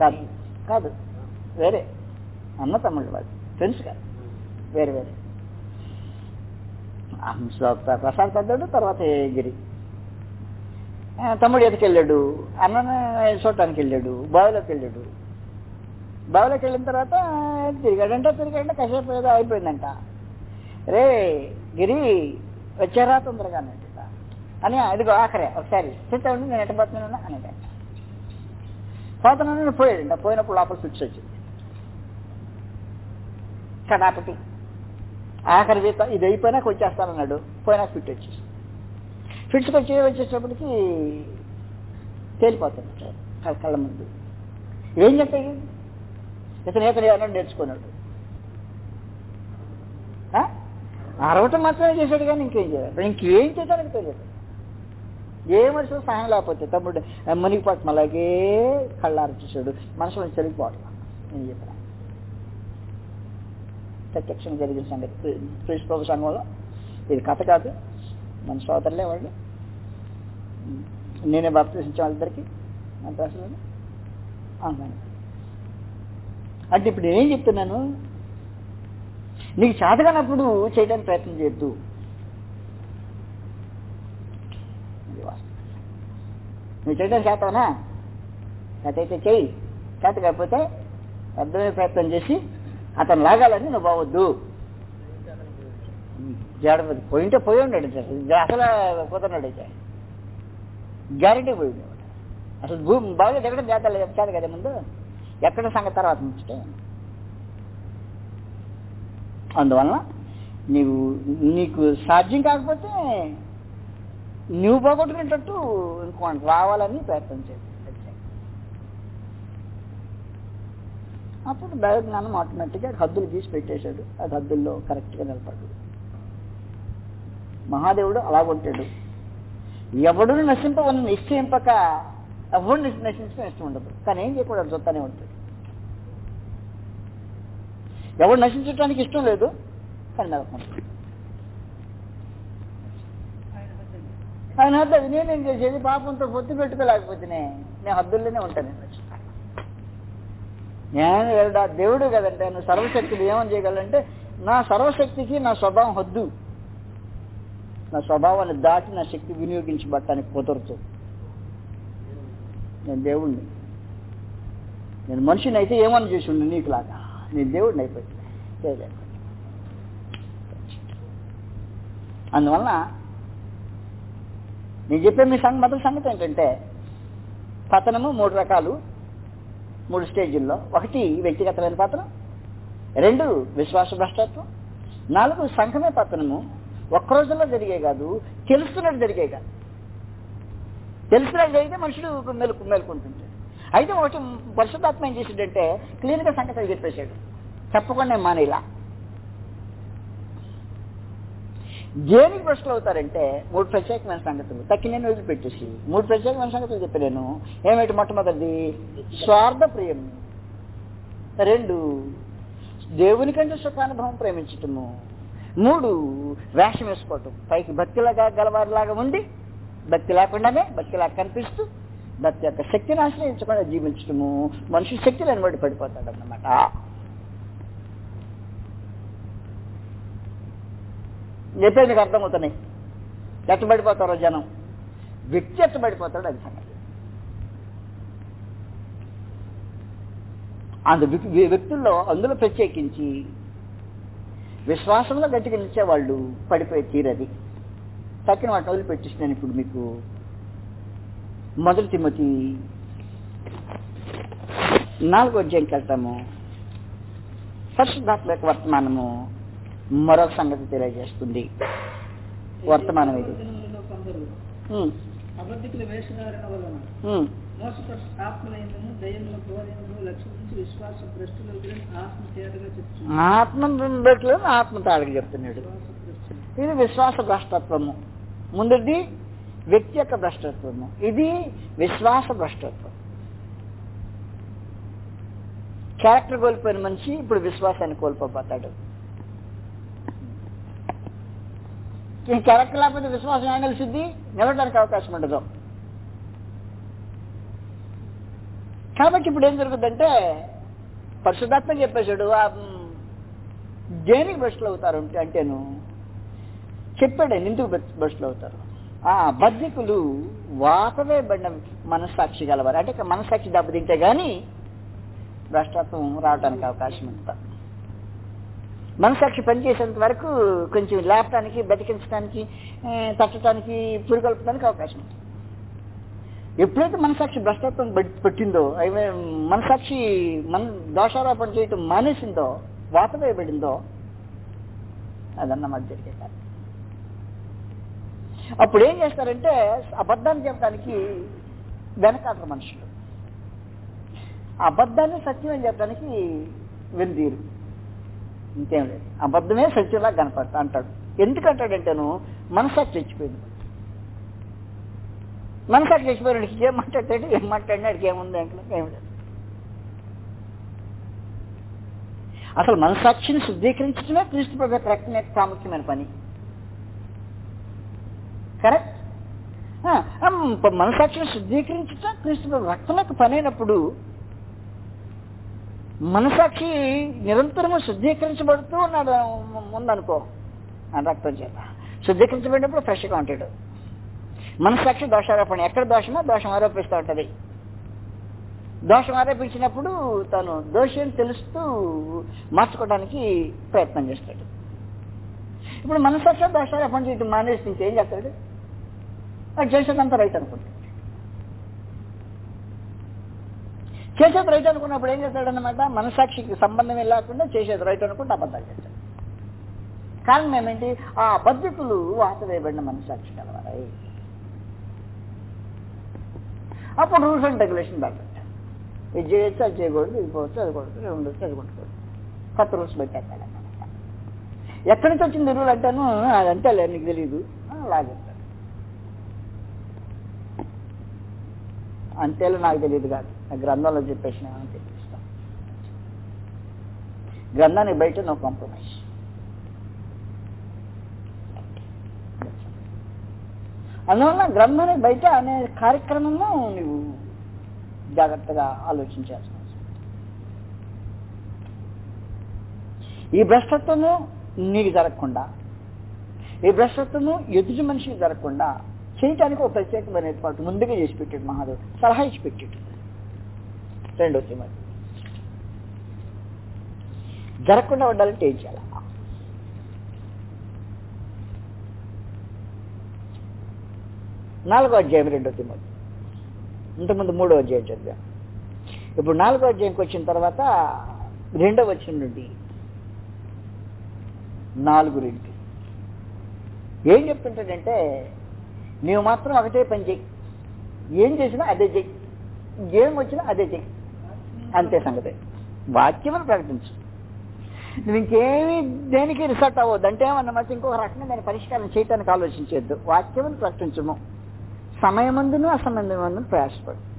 కాదు కాదు వేరే అన్న తమ్ముళ్ళు వాళ్ళు. ఫ్రెండ్స్ కాదు? వేరే వేరే. ఆ ప్రసాద్ పెద్దోడు తర్వాత గిరి. తమ్ముడు ఎదుకెళ్ళాడు అన్న చూడటానికి వెళ్ళాడు బావిలోకి వెళ్ళాడు. బావిలోకి వెళ్ళిన తర్వాత తిరిగాడంటే తిరిగాడంటే కసేపు ఏదో అయిపోయిందంట. రే గిరి వచ్చారా తొందరగా అన్నట్టు అని అదిగో ఆఖరే ఒకసారి చూస్తామండి నేను ఎట్ట పోతున్నాను అనేట పోతున్నాను పోయాడంట పోయినప్పుడు లోపల స్విచ్ వచ్చింది. కడాపటి. ఆఖరి వీత ఇది అయిపోయినాక వచ్చేస్తానన్నాడు పోయినాక ఫిట్ వచ్చేసి. ఫిట్స్కి వచ్చి వచ్చేటప్పటికి తేలిపోతాడు కళ్ళ కళ్ళ ముందు. ఏం చెప్తాయి ఇతను ఇతను ఏమన్నా నేర్చుకున్నాడు. ఆ? అరవటం మాత్రమే చేశాడు కానీ ఇంకేం చేయాలి? ఇంకేం చేశాడని తెలియదు. ఏ మనిషి సహాయం లేకపోతే తమ్ముడు మునిగిపోవటం అలాగే కళ్ళారు చూశాడు మనసులో చెరిగిపోవటం. నేను చెప్పిన ప్రత్యక్షం జరిగిన సంగతి క్రీస్తు ప్రభు సంఘంలో. ఇది కథ కాదు. మన సోదరులే వాళ్ళు. నేనే బాప్తించాం వాళ్ళిద్దరికి మన ప్రశ్నలు అన్నాను అంటే ఇప్పుడు నేనేం చెప్తున్నాను? నీకు చేతగానప్పుడు చేయడానికి ప్రయత్నం చేయొద్దు. నువ్వు చేయడం చేతనా అదైతే చెయ్యి చేత కాకపోతే అర్థమే ప్రయత్నం చేసి అతను లాగాలని నువ్వు బావద్దు. జాడపతి పోయింటే పోయి ఉన్నాడు సార్. అసలు పోతున్నాడు అయితే. గ్యారంటీ పోయి ఉండేవాడు అసలు భూమి బాగా దిగడం చేత చెప్తాడు కదా ముందు. ఎక్కడ సంగతి తర్వాత ముచ్చటే అందువలన నీవు నీకు సాధ్యం కాకపోతే నువ్వు పోగొట్టుకునేటట్టు ఇంకో రావాలని ప్రయత్నం చేయాలి అప్పుడు దైవజ్ఞానం ఆటోమేటిక్గా హద్దులు గీసి పెట్టేశాడు. ఆ హద్దుల్లో కరెక్ట్గా నిలబడ్డాడు. మహాదేవుడు అలాగుంటాడు ఎవడును నశింపవని నిశ్చయింపక ఎవడు నశించడం ఇష్టం ఉండదు. కానీ ఏం చేయకూడదు చూస్తానే ఉంటాడు. ఎవడు నశించడానికి ఇష్టం లేదు కానీ నెలకొంటాడు ఆయన హద్దు అది. నేనేం చేసేది? పాపంతో పొత్తు పెట్టుకోలేకపోతేనే. నేను హద్దుల్లోనే ఉంటాను. నేను కదా దేవుడు కదంటే నువ్వు సర్వశక్తులు ఏమని చేయగలంటే నా సర్వశక్తికి నా స్వభావం వద్దు నా స్వభావాన్ని దాటి నా శక్తి వినియోగించబట్టానికి కుదరదు. నేను దేవుణ్ణి. నేను మనిషిని అయితే ఏమని చేసి ఉండు నీకులాగా? నేను దేవుడిని అయిపోయింది చేయలేను అందువలన నేను చెప్పే మీ సంగ మొదటి సంగతి ఏంటంటే పతనము మూడు రకాలు. మూడు స్టేజీల్లో. ఒకటి వ్యక్తిగతమైన పతనం రెండు విశ్వాస భ్రష్టత్వం నాలుగు సంఘమే పతనము. ఒక్క రోజుల్లో జరిగే కాదు తెలుస్తున్నట్టు జరిగే కాదు. తెలిసినట్టు జరిగితే మనుషుడు మెలకు మేలుకుంటుంటాడు అయితే ఒకటి పరిశుద్ధాత్మ ఏం చేసిండంటే క్లీన్గా సంగతి చెప్పేశాడు. తప్పకుండా మానేలా. దేనికి ప్రశ్నలు అవుతారంటే మూడు ప్రత్యేకమైన సంగతులు. తక్కిన వదిలిపెట్టేసి మూడు ప్రత్యేకమైన సంగతులు చెప్పలేను ఏమిటి మొట్టమొదటిది? స్వార్థ ప్రియం రెండు దేవుని కంటే సుఖానుభవం ప్రేమించటము. మూడు వేషం వేసుకోవటం. పైకి భక్తిలాగా గలవారిలాగా ఉండి భక్తి లేకుండానే భక్తిలాగా కనిపిస్తూ భక్తి యొక్క శక్తిని ఆశ్రయించకుండా జీవించటము. మనిషి శక్తిని లేనివాడు పడిపోతాడు అన్నమాట చెప్పేది మీకు అర్థమవుతున్నాయి ఎట్టబడిపోతారో జనం. వ్యక్తి ఎట్టబడిపోతాడు అది సంగతి. అందు వ్యక్తుల్లో అందులో ప్రత్యేకించి విశ్వాసంలో గట్టిగా నిలిచేవాళ్ళు పడిపోయే తీరది తక్కిన వాటిని వదిలిపెట్టిస్తున్నాను ఇప్పుడు మీకు. మొదటి తిమ్మతి నాలుగో అధ్యాయంకి వెళ్తాము. పరిశుద్ధాత్మ యొక్క వర్తమానము మరొక సంగతి తెలియజేస్తుంది. వర్తమానం ఇది. ఆత్మ చెప్తుంది. ఆత్మ తాళకి చెప్తున్నాడు. ఇది విశ్వాస భ్రష్టత్వము. ముందుది వ్యక్తి యొక్క భ్రష్టత్వము. ఇది విశ్వాస భ్రష్టత్వం. క్యారెక్టర్ కోల్పోయిన మనిషి ఇప్పుడు విశ్వాసాన్ని కోల్పోతాడు ఈ కరెక్ట్ లేకపోతే విశ్వాసం ఏం కలిసిద్ది? నిలవడానికి అవకాశం ఉండదు. కాబట్టి ఇప్పుడు ఏం జరుగుతుందంటే పరిశుద్ధాత్మ చెప్పేశాడు ఆ, దేనికి భ్రష్టులు అవుతారు అంటేను చెప్పాడు నిందుకు ఎందుకు భ్రష్- భ్రష్టులు అవుతారు? ఆ బద్ధికులు వాతవే పడిన మనస్సాక్షి గలవారు. అంటే మనస్సాక్షి దెబ్బతింటే గాని భ్రష్టత్వం రావడానికి అవకాశం ఉంటుంది. మనసాక్షి పనిచేసేంత వరకు కొంచెం లేపడానికి బతికించడానికి తట్టడానికి పురుగొల్పడానికి అవకాశం ఉంది ఎప్పుడైతే మనసాక్షి భ్రష్టత్వం పెట్టిందో అయితే మనసాక్షి మన దోషారోపణ చేయటం మానేసిందో వాత వేయబడిందో అదన్నమాట జరిగే అప్పుడు ఏం చేస్తారంటే అబద్ధాన్ని చెప్పడానికి వెనకాడరు మనుషులు. ఆ అబద్ధాన్ని సత్యం అని చెప్పడానికి వెనుదీరు ఇంకేం లేదు. అబద్ధమే సత్యంలా కనపడతా అంటాడు. ఎందుకంటాడంటేను మనసాక్షి చచ్చిపోయింది. మనసాక్షి చచ్చిపోయినాడికి ఏం మాట్లాడతాడు? ఏం మాట్లాడినాడికి ఏముంది? అంటే ఏం లేదు. అసలు మనసాక్షిని శుద్ధీకరించడమే క్రీస్తు ప్రభు యొక్క ప్రాముఖ్యమైన పని. కరెక్ట్? మనసాక్షిని శుద్ధీకరించడం క్రీస్తు ప్రభు రక్తం యొక్క పని అయినప్పుడు మనసాక్షి నిరంతరము శుద్ధీకరించబడుతూ ఉన్నాడు. ఉందనుకో రక్తం చేత. శుద్ధీకరించబడినప్పుడు ఫ్రెష్గా ఉంటాడు. మనసాక్షి దోషారోపణ. ఎక్కడ దోషమో దోషం ఆరోపిస్తూ ఉంటది. దోషం ఆరోపించినప్పుడు తను దోషి అని తెలుస్తూ మార్చుకోవడానికి ప్రయత్నం చేస్తాడు. ఇప్పుడు మనసాక్షి దోషారోపణ చేయడం మానేసి ఇంకేం చేస్తాడు? అది చేసేదంతా రైట్ అనుకుంటాడు చేసేది రైట్ అనుకున్నప్పుడు ఏం చేస్తాడనమాట మనసాక్షికి సంబంధమే లేకుండా చేసేది రైట్ అనుకుంటే అబద్ధాలు చేస్తాడు కారణం ఏమేంటి? ఆ పద్ధతులు వాత వేయబడిన మనసాక్షి కలవారాయి అప్పుడు రూల్స్ అండ్ రెగ్యులేషన్ పెట్టాడు ఇది చేయొచ్చు అది చేయకూడదు ఇది పోవచ్చు అది కూడదు రెండు ఉండొచ్చు అది కొట్టుకోవచ్చు కొత్త రూల్స్ పెట్టేస్తాడు అన్నమాట ఎక్కడి నుంచి వచ్చింది రూల్ అంటాను? అది అంతేలే నీకు తెలియదు లాగేస్తాడు అంతేలా నాకు తెలియదు కాదు. ఆ గ్రంథంలో చెప్పేసిన తెలిపిస్తాం గ్రంథానికి బయట నో కాంప్రమైజ్ అందువల్ల గ్రంథానికి బయట అనే కార్యక్రమంలో నువ్వు జాగ్రత్తగా ఆలోచించాల్సిన ఈ భ్రష్టత్వము నీకు జరగకుండా ఈ భ్రష్టత్వము ఎదుటి మనిషికి జరగకుండా చేయటానికి ఒక ప్రత్యేకమైన ఏర్పాటు ముందుగా చేసి పెట్టాడు మహాదేవ్. సలహా ఇచ్చి పెట్టాడు. రెండో సినిమా. జరగకుండా ఉండాలంటే ఏం చేయాలి? నాలుగో అధ్యాయం రెండో తిమ్మది ఇంతకుముందు మూడో అధ్యాయం చదివాం. ఇప్పుడు నాలుగో అధ్యాయంకి వచ్చిన తర్వాత రెండో వచ్చిన నుండి నాలుగు రెండు. ఏం చెప్తుంటాడంటే నీవు మాత్రం ఒకటే పని చెయ్యి. ఏం చేసినా అదే చెయ్యి. ఏం వచ్చినా అదే చెయ్యి. అంతే సంగతి. వాక్యమని ప్రకటించు. నువ్వు ఇంకేమి దేనికి రిసర్ట్ అవ్వద్దు. అంటే ఏమన్నమాట ఇంకొక రకంగా దాన్ని పరిష్కారం చేయటానికి ఆలోచించొద్దు. వాక్యమని ప్రకటించము. సమయమందును అసమయమందును ప్రయాసపడు.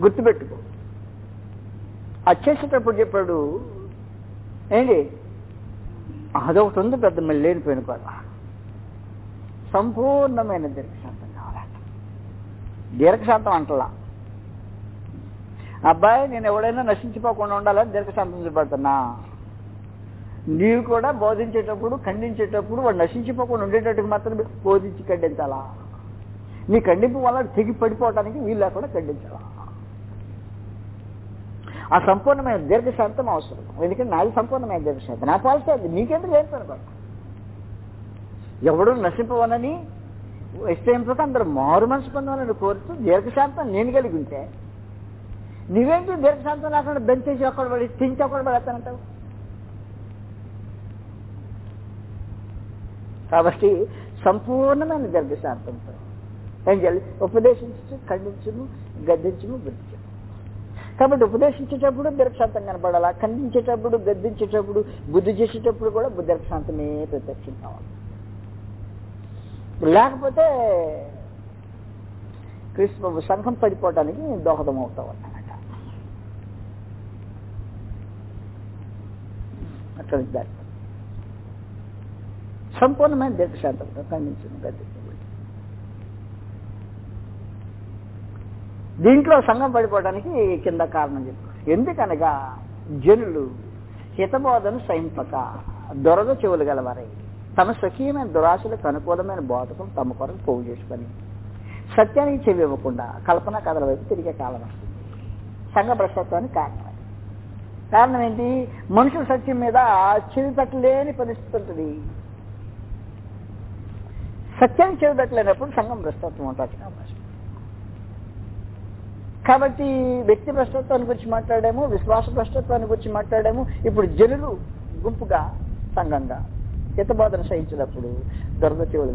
గుర్తుపెట్టుకో. అది చేసేటప్పుడు చెప్పాడు ఏంటి? అదొకటి ఉంది పెద్ద మళ్ళీ లేనిపోయిన కూడా సంపూర్ణమైన దీర్ఘశాంతం కావాలంట దీర్ఘశాంతం అంటలా. అబ్బాయి నేను ఎవడైనా నశించిపోకుండా ఉండాలని దీర్ఘశాంతం చూపెడుతున్నా. నీవు కూడా బోధించేటప్పుడు ఖండించేటప్పుడు వాడు నశించిపోకుండా ఉండేటట్టుకు మాత్రం బోధించి ఖండించాలా? నీ ఖండింపు వల్ల తెగి పడిపోవటానికి వీలు లేకుండా ఖండించాలా? ఆ సంపూర్ణమైన దీర్ఘశాంతం అవసరం. ఎందుకంటే నాది సంపూర్ణమైన దీర్ఘశాంతం. నా పాలసీ అది. నీకెందుకు ఏర్పడదు ఎవడు నశింపవనని ఇష్టంతో అందరు మారు మనసు పొందాలని కోరుతూ దీర్ఘశాంతం నేను కలిగి ఉంటే నువ్వేంటి దీర్ఘశాంతం లేకుండా దంచేసి ఒక్కడ పడి తించి ఒక్కడ పడతానంటావు కాబట్టి సంపూర్ణమైన దీర్ఘశాంతంతో ఏం చేయాలి ఉపదేశించు ఖండించుము గద్దించుము బుద్ధించు కాబట్టి ఉపదేశించేటప్పుడు దీర్ఘశాంతం కనపడాలా? ఖండించేటప్పుడు గద్దించేటప్పుడు బుద్ధి చేసేటప్పుడు కూడా దీర్ఘశాంతమే ప్రత్యక్షం కావాలి. లేకపోతే కృష్ణ సంఘం పడిపోవడానికి దోహదం అవుతావు అన్నమాట అక్కడ దారి సంపూర్ణమైన దీర్ఘశాంతంతో ఖండించింది గది దీంట్లో సంఘం పడిపోవడానికి కింద కారణం చెప్పు ఎందుకనగా జనులు హితబోధను సహింపక దొరద చెవులు గలవారై తమ స్వకీయమైన దురాశలకు అనుకూలమైన బోధకం తమ కొరకు పోగు చేసుకొని సత్యానికి చెవి ఇవ్వకుండా కల్పన కథల వైపు తిరిగే కాలం వస్తుంది. సంఘ భ్రష్టత్వానికి కారణం కారణం ఏంటి? మనుషుల సత్యం మీద చెవిపెట్టలేని పరిస్థితి ఉంటుంది. సత్యాన్ని చెవిపెట్టలేనప్పుడు సంఘం భ్రష్టత్వం ఉంటుంది అవకాశం కాబట్టి వ్యక్తి భ్రష్టత్వాన్ని గురించి మాట్లాడాము విశ్వాస భ్రష్టత్వాన్ని గురించి మాట్లాడాము. ఇప్పుడు జనులు గుంపుగా సంఘంగా హితబోధన సహించినప్పుడు దొరద చెవులు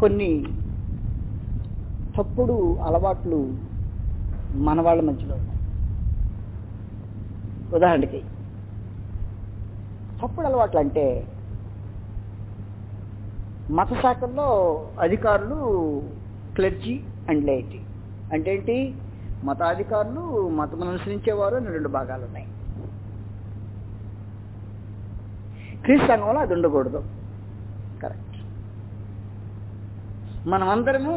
కొన్ని తప్పుడు అలవాట్లు మన వాళ్ళ మధ్యలో ఉన్నాయి. ఉదాహరణకి తప్పుడు అలవాట్లు అంటే మత శాఖల్లో అధికారులు క్లర్జీ అండ్ లైటీ అంటే ఏంటి? మతాధికారులు మతమును అనుసరించేవారు అని రెండు భాగాలు ఉన్నాయి క్రీస్తంగంలో అది ఉండకూడదు. కరెక్ట్ మనమందరము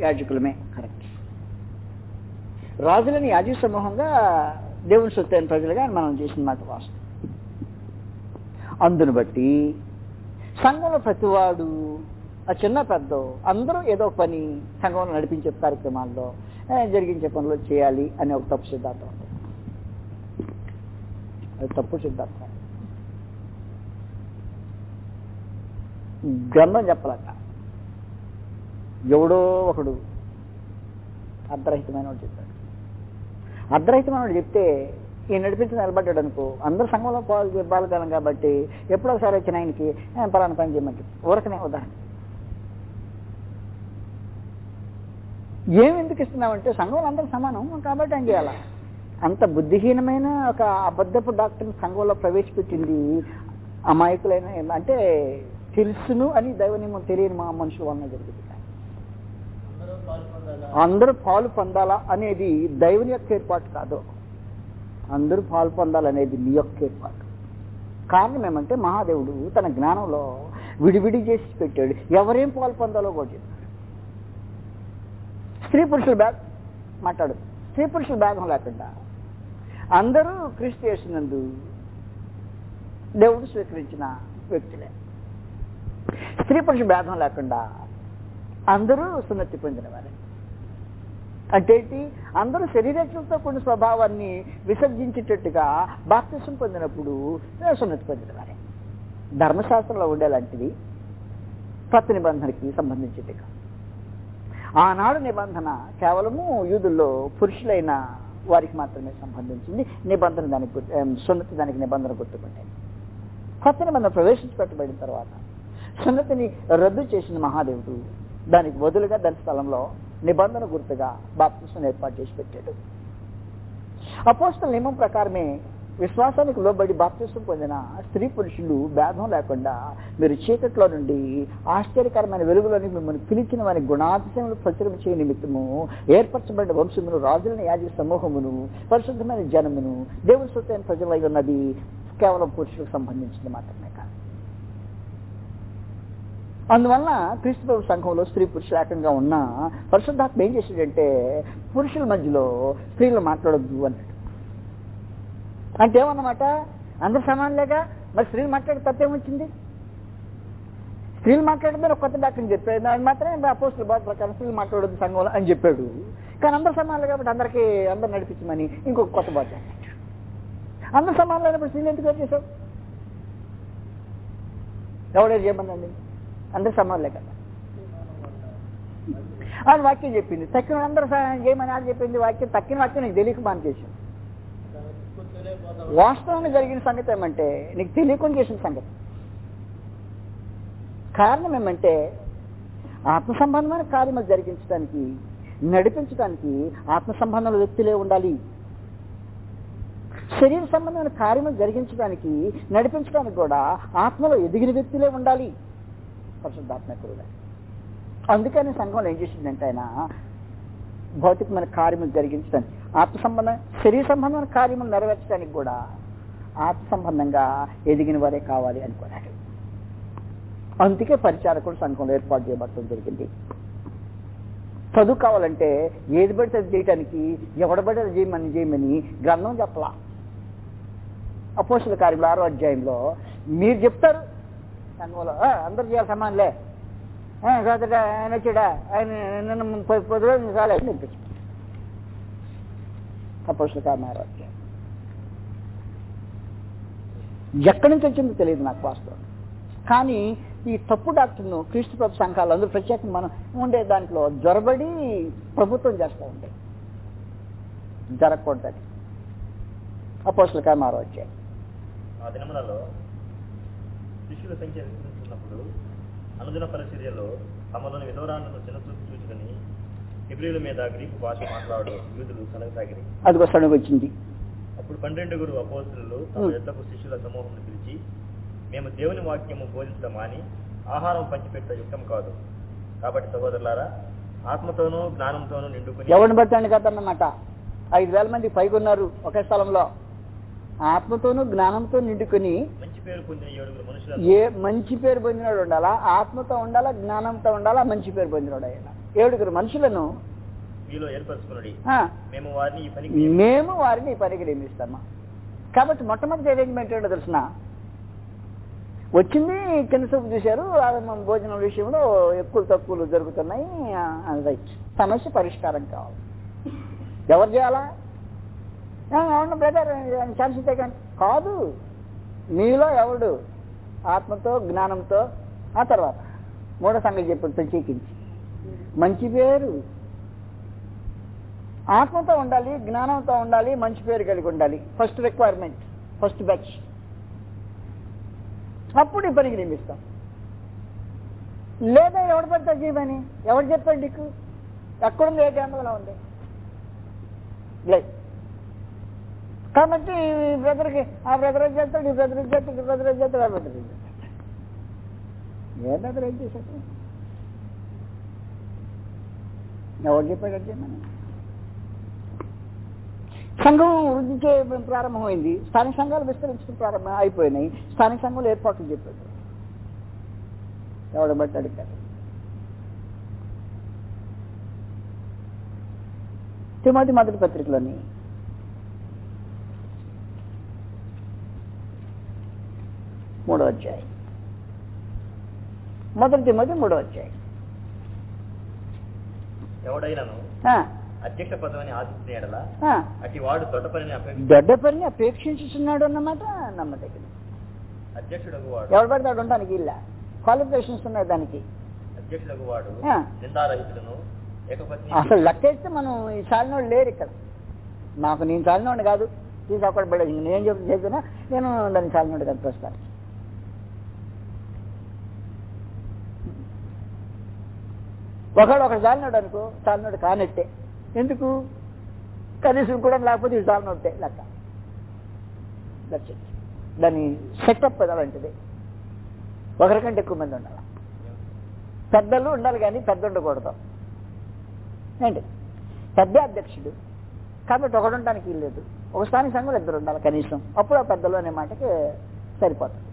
యాజకులమే. కరెక్ట్ రాజులని యాజక సమూహంగా దేవుని సొత్తైన ప్రజలుగా మనం చేసిన మాట వాస్తవం. అందును బట్టి సంఘంలో ప్రతివాడు ఆ చిన్న పెద్ద అందరూ ఏదో పని సంఘంలో నడిపించే కార్యక్రమాల్లో జరిగించే పనులు చేయాలి అనే ఒక తప్పు సిద్ధాంతం. అది తప్పు సిద్ధాంతం. గ్రంథం చెప్పలేక. ఎవడో ఒకడు అర్ధరహితమైన వాడు చెప్పాడు. అర్ధరహితమైన వాడు చెప్తే ఈ నడిపించి నిలబడ్డాడు అనుకో అందరు సంఘంలో పాలు పాల్గొనం కాబట్టి ఎప్పుడొకసారి వచ్చిన ఆయనకి పలానా పని చేయమంటే ఊరకనే ఉదాహరణ. ఏమి ఎందుకు ఇస్తున్నామంటే సంఘంలో అందరూ సమానం కాబట్టి ఆయన చేయాలా? అంత బుద్ధిహీనమైన ఒక అబద్ధపు డాక్టర్ని సంఘంలో ప్రవేశపెట్టింది అమాయకులైన అంటే తెలుసును అని దైవనియమం తెలియని మా మనుషుల వలన జరిగింది అందరూ పాలు పొందాలా? అనేది దైవుని యొక్క ఏర్పాటు కాదు. అందరూ పాలు పొందాలనేది నీ యొక్క ఏర్పాటు. కారణం ఏమంటే మహాదేవుడు తన జ్ఞానంలో విడివిడి చేసి పెట్టాడు. ఎవరేం పాలు పొందాలో కూడా చెప్పాడు. స్త్రీ పురుషుల బ్యాగ్ మాట్లాడు. స్త్రీ పురుషుల భేదం లేకుండా అందరూ క్రీస్తు చేసినందు దేవుడు స్వీకరించిన వ్యక్తులే. స్త్రీ పురుష భేదం లేకుండా అందరూ సున్నతి పొందిన వారే అంటే అందరూ శరీరేక్షలతో కొన్ని స్వభావాన్ని విసర్జించేటట్టుగా బాప్తిసం పొందినప్పుడు సున్నతి పొందిన వారే ధర్మశాస్త్రంలో ఉండేలాంటిది కొత్త నిబంధనకి సంబంధించేట్టుగా ఆనాడు నిబంధన కేవలము యూదుల్లో పురుషులైన వారికి మాత్రమే సంబంధించింది. నిబంధన దానికి సున్నతి దానికి నిబంధన గుర్తుకుంటే కొత్త నిబంధన ప్రవేశించబెట్టబడిన తర్వాత సున్నతిని రద్దు చేసిన మహాదేవుడు. దానికి బదులుగా దాని స్థలంలో నిబంధన గుర్తుగా బాప్తిసం ఏర్పాటు చేసి పెట్టాడు. అపోస్తల నియమం ప్రకారమే విశ్వాసానికి లోబడి బాప్తిష్టం పొందిన స్త్రీ పురుషులు భేదం లేకుండా మీరు చీకట్లో నుండి ఆశ్చర్యకరమైన వెలుగులోని మిమ్మల్ని పిలిచిన వారి గుణాతిశయములు ప్రచురం చేయ నిమిత్తము ఏర్పరచబడిన వంశమును రాజులను యాజక సమూహమును పరిశుద్ధమైన జనమును దేవుని సొత్తైన ప్రజలై ఉన్నది కేవలం పురుషులకు సంబంధించింది మాత్రమే. అందువల్ల క్రీస్తు సంఘంలో స్త్రీ పురుషులు ఏకంగా ఉన్న పరిశుద్ధాత్మ ఏం చేశాడంటే పురుషుల మధ్యలో స్త్రీలు మాట్లాడొద్దు అన్నాడు అంటే ఏమన్నమాట? అందరు సమానలేగా? మరి స్త్రీలు మాట్లాడే తప్పేమొచ్చింది స్త్రీలు మాట్లాడదని కొత్త డాక్టర్ చెప్పాడు అది మాత్రమే అపోస్తుల బాధ ప్రకారం స్త్రీలు మాట్లాడొద్దు సంఘంలో అని చెప్పాడు. కానీ అందరు సమానాలు కాబట్టి అందరికీ అందరు నడిపించమని ఇంకొక కొత్త బాధ అందరు సమానాలు అయినప్పుడు స్త్రీలు ఎందుకు వచ్చేసావు ఎవడేది చేయమన్నాండి అందరు సమానులే కదా. అని వాక్యం చెప్పింది తక్కిన అందరూ ఏమని అని చెప్పింది వాక్యం తక్కిన వాక్యం నీకు తెలియక బాన్ చేసింది వాస్తవంగా జరిగిన సంగతి ఏమంటే నీకు తెలియకుండా చేసిన సంగతి. కారణం ఏమంటే ఆత్మ సంబంధమైన కార్యములు జరిగించడానికి నడిపించడానికి ఆత్మ సంబంధమైన వ్యక్తులే ఉండాలి. శరీర సంబంధమైన కార్యములు జరిగించడానికి నడిపించడానికి కూడా ఆత్మలో ఎదిగిన వ్యక్తులే ఉండాలి. పరిశుద్ధాత్మ కూడా. అందుకని సంఘంలో ఏం చేసిందంటే ఆయన భౌతికమైన కార్యములు జరిగించడానికి ఆత్మ సంబంధం శరీర సంబంధమైన కార్యములు నెరవేర్చడానికి కూడా ఆత్మ సంబంధంగా ఎదిగిన వారే కావాలి అనుకున్నాడు. అందుకే పరిచారకుడు సంఘంలో ఏర్పాటు చేయబడటం జరిగింది. చదువు కావాలంటే ఏది పడితే అది చేయటానికి ఎవడబడితే అది చేయమని చేయమని గ్రంథం చెప్పలా. అపోషల కార్యంలో ఆరో అధ్యాయంలో మీరు చెప్తారు సంఘంలో అందరు చేయాలి సమానులే. ఆ, కాదట ఆయన వచ్చాడా? ఆయన నిన్న పది పది రోజులు కాలేదు నింపించు అపోషల కార్యం ఎక్కడి నుంచి వచ్చిందో తెలియదు నాకు వాస్తవం. కానీ ఈ తప్పు డాక్టర్ను క్రీస్తు ప్రభు సంఘాలు అందరూ ప్రత్యేకంగా మనం ఉండే దాంట్లో జ్వరబడి ప్రభుత్వం చేస్తూ ఉండే. జరగకూడదని. అపోసలకాయ మారు వచ్చాయి శిష్యుల సంఖ్య విస్తరించున్నప్పుడు అనుదిన పరిచర్యలో తమలోని విధవరాలను చిన్నచూపు చూసుకుని హిబ్రిల మీద గ్రీకు భాష మాట్లాడు యూదులు కలగసాగిరి. అదిగో సడుగు వచ్చింది. అప్పుడు పన్నెండుగురు అపోస్తులు తమ. యుద్ధకు శిష్యుల సమూహం పిలిచి మేము దేవుని వాక్యము బోధించడం మాని ఆహారం పంచిపెట్ట యుక్తం కాదు. కాబట్టి సహోదరులారా ఆత్మతోనూ జ్ఞానంతోనూ నిండుకుని ఎవరిని బట్టి కదన్నమాట ఐదు వేల మంది పైకి ఉన్నారు ఒకే స్థలంలో. ఆత్మతోనూ జ్ఞానంతో నిండుకొని ఏ మంచి పేరు పొందినాడు ఉండాలా ఆత్మతో ఉండాలా జ్ఞానంతో ఉండాలా మంచి పేరు పొందినాడు ఆయన ఏడుగురు మనుషులను మేము వారిని ఈ పనికి నియమిస్తాము? కాబట్టి మొట్టమొదటి అరేంజ్మెంట్ ఏంటో తెలిసిన? వచ్చింది కింద చూపు చూశారు భోజనం విషయంలో ఎక్కువ తక్కువలు జరుగుతున్నాయి రైట్. సమస్య పరిష్కారం కావాలి. ఎవరు చేయాలా? అవును బ్రదర్ ఛాన్స్ ఇస్తే కానీ కాదు. మీలో ఎవడు? ఆత్మతో జ్ఞానంతో? ఆ తర్వాత. మూడో సంగతి చెప్పాడు ప్రత్యేకించి. మంచి పేరు. ఆత్మతో ఉండాలి జ్ఞానంతో ఉండాలి మంచి పేరు కలిగి ఉండాలి. ఫస్ట్ రిక్వైర్మెంట్ ఫస్ట్ బ్యాచ్ అప్పుడు ఈ పనికి నియమిస్తాం లేదా ఎవడు పడితే చేయమని? ఎవడు చెప్పాడు నీకు? ఎక్కడుంది ఏ గ్రంథంలో ఉంది? లేదు. కాబట్టి ఈ బ్రదర్కి ఆ బ్రదర్ ఏం చేస్తాడు? ఈ బ్రదర్ ఏం చేస్తాడు? ఈ బ్రదర్ ఏం చేస్తాడు? ఆ బ్రదర్ ఏం చేస్తాడు ఏ బ్రదర్ ఏం చేశాడు ఎవరు చెప్పాడు మనం సంఘం వృద్ధి చేయడం ప్రారంభమైంది. స్థానిక సంఘాలు విస్తరించడం ప్రారంభం అయిపోయినాయి. స్థానిక సంఘాలు ఏర్పాట్లు చెప్పాడు. ఎవడ బట్టి అడిగారు తిమోతి మొదటి పత్రికలోని మూడో అధ్యాయం. మొదటి తిమోతి మూడో అధ్యాయం. ఎవడైనాను? అధ్యక్ష పదవిని ఆశిస్తున్న ఎడల ఆ. అట్టి వాడు దొడ్డ పనిని దొడ్డ పని అపేక్షించుతున్నాడు అన్నమాట నమ్మదగిన అధ్యక్షుడగు వాడు. ఎవడు పడితే వాడు ఉండడానికి ఇల్ల క్వాలిఫికేషన్స్ ఉన్నాయి దానికి. అధ్యక్షుడగు వాడు. నిందారహితులను అసలు లెక్కేస్తే మనం ఈ చాలినోడు లేరు ఇక్కడ. నాకు నేను చాలినోడు కాదు. తీసి అక్కడ పడేది నేను చెప్పి చేసినా నేను దాన్ని చాలినోడు కాదు ఒకడు ఒకడు జాలినాడు అనుకో చాలినాడు కానట్టే. ఎందుకు? కనీసం కూడా లేకపోతే ఇది జాలినట్టే లెక్క. That's దాని సెటప్ అలాంటిది. ఒకరికంటే ఎక్కువ మంది ఉండాలి. పెద్దలు ఉండాలి కానీ పెద్ద ఉండకూడదు. ఏంటి? పెద్ద అధ్యక్షుడు. కాబట్టి ఒకడు ఉండడానికి లేదు ఒక స్థానిక సంఘంలో ఇద్దరు ఉండాలి కనీసం. అప్పుడు ఆ పెద్దలు అనే మాటకి సరిపోతుంది.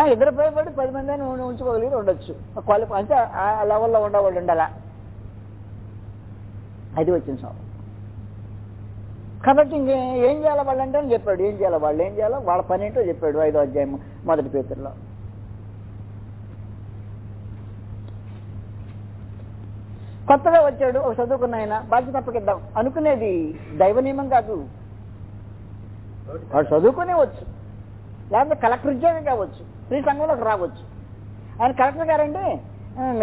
ఇద్దరు భయపడి పది మంది అని ఉండి- ఉంచుకోగలిగి ఉండొచ్చు. క్వాలిఫై అంటే ఆ లెవెల్లో ఉండేవాళ్ళు ఉండాలా. అది వచ్చిన సో కాబట్టి ఇంకే ఏం చేయాలి వాళ్ళు అంటే అని చెప్పాడు. ఏం చేయాలి వాళ్ళు? ఏం చేయాలో వాళ్ళ పని ఏంటో చెప్పాడు ఐదో అధ్యాయం మొదటి పేతుల్లో కొత్తగా వచ్చాడు ఒక చదువుకున్న ఆయన బాధ్యత అప్పగిద్దాం. అనుకునేది దైవ నియమం కాదు. వాడు చదువుకునే వచ్చు. లేకపోతే కలెక్టర్ ఉద్యోగం కావచ్చు. స్త్రీ సంఘంలోకి రావచ్చు. ఆయన కలెక్టర్ గారండి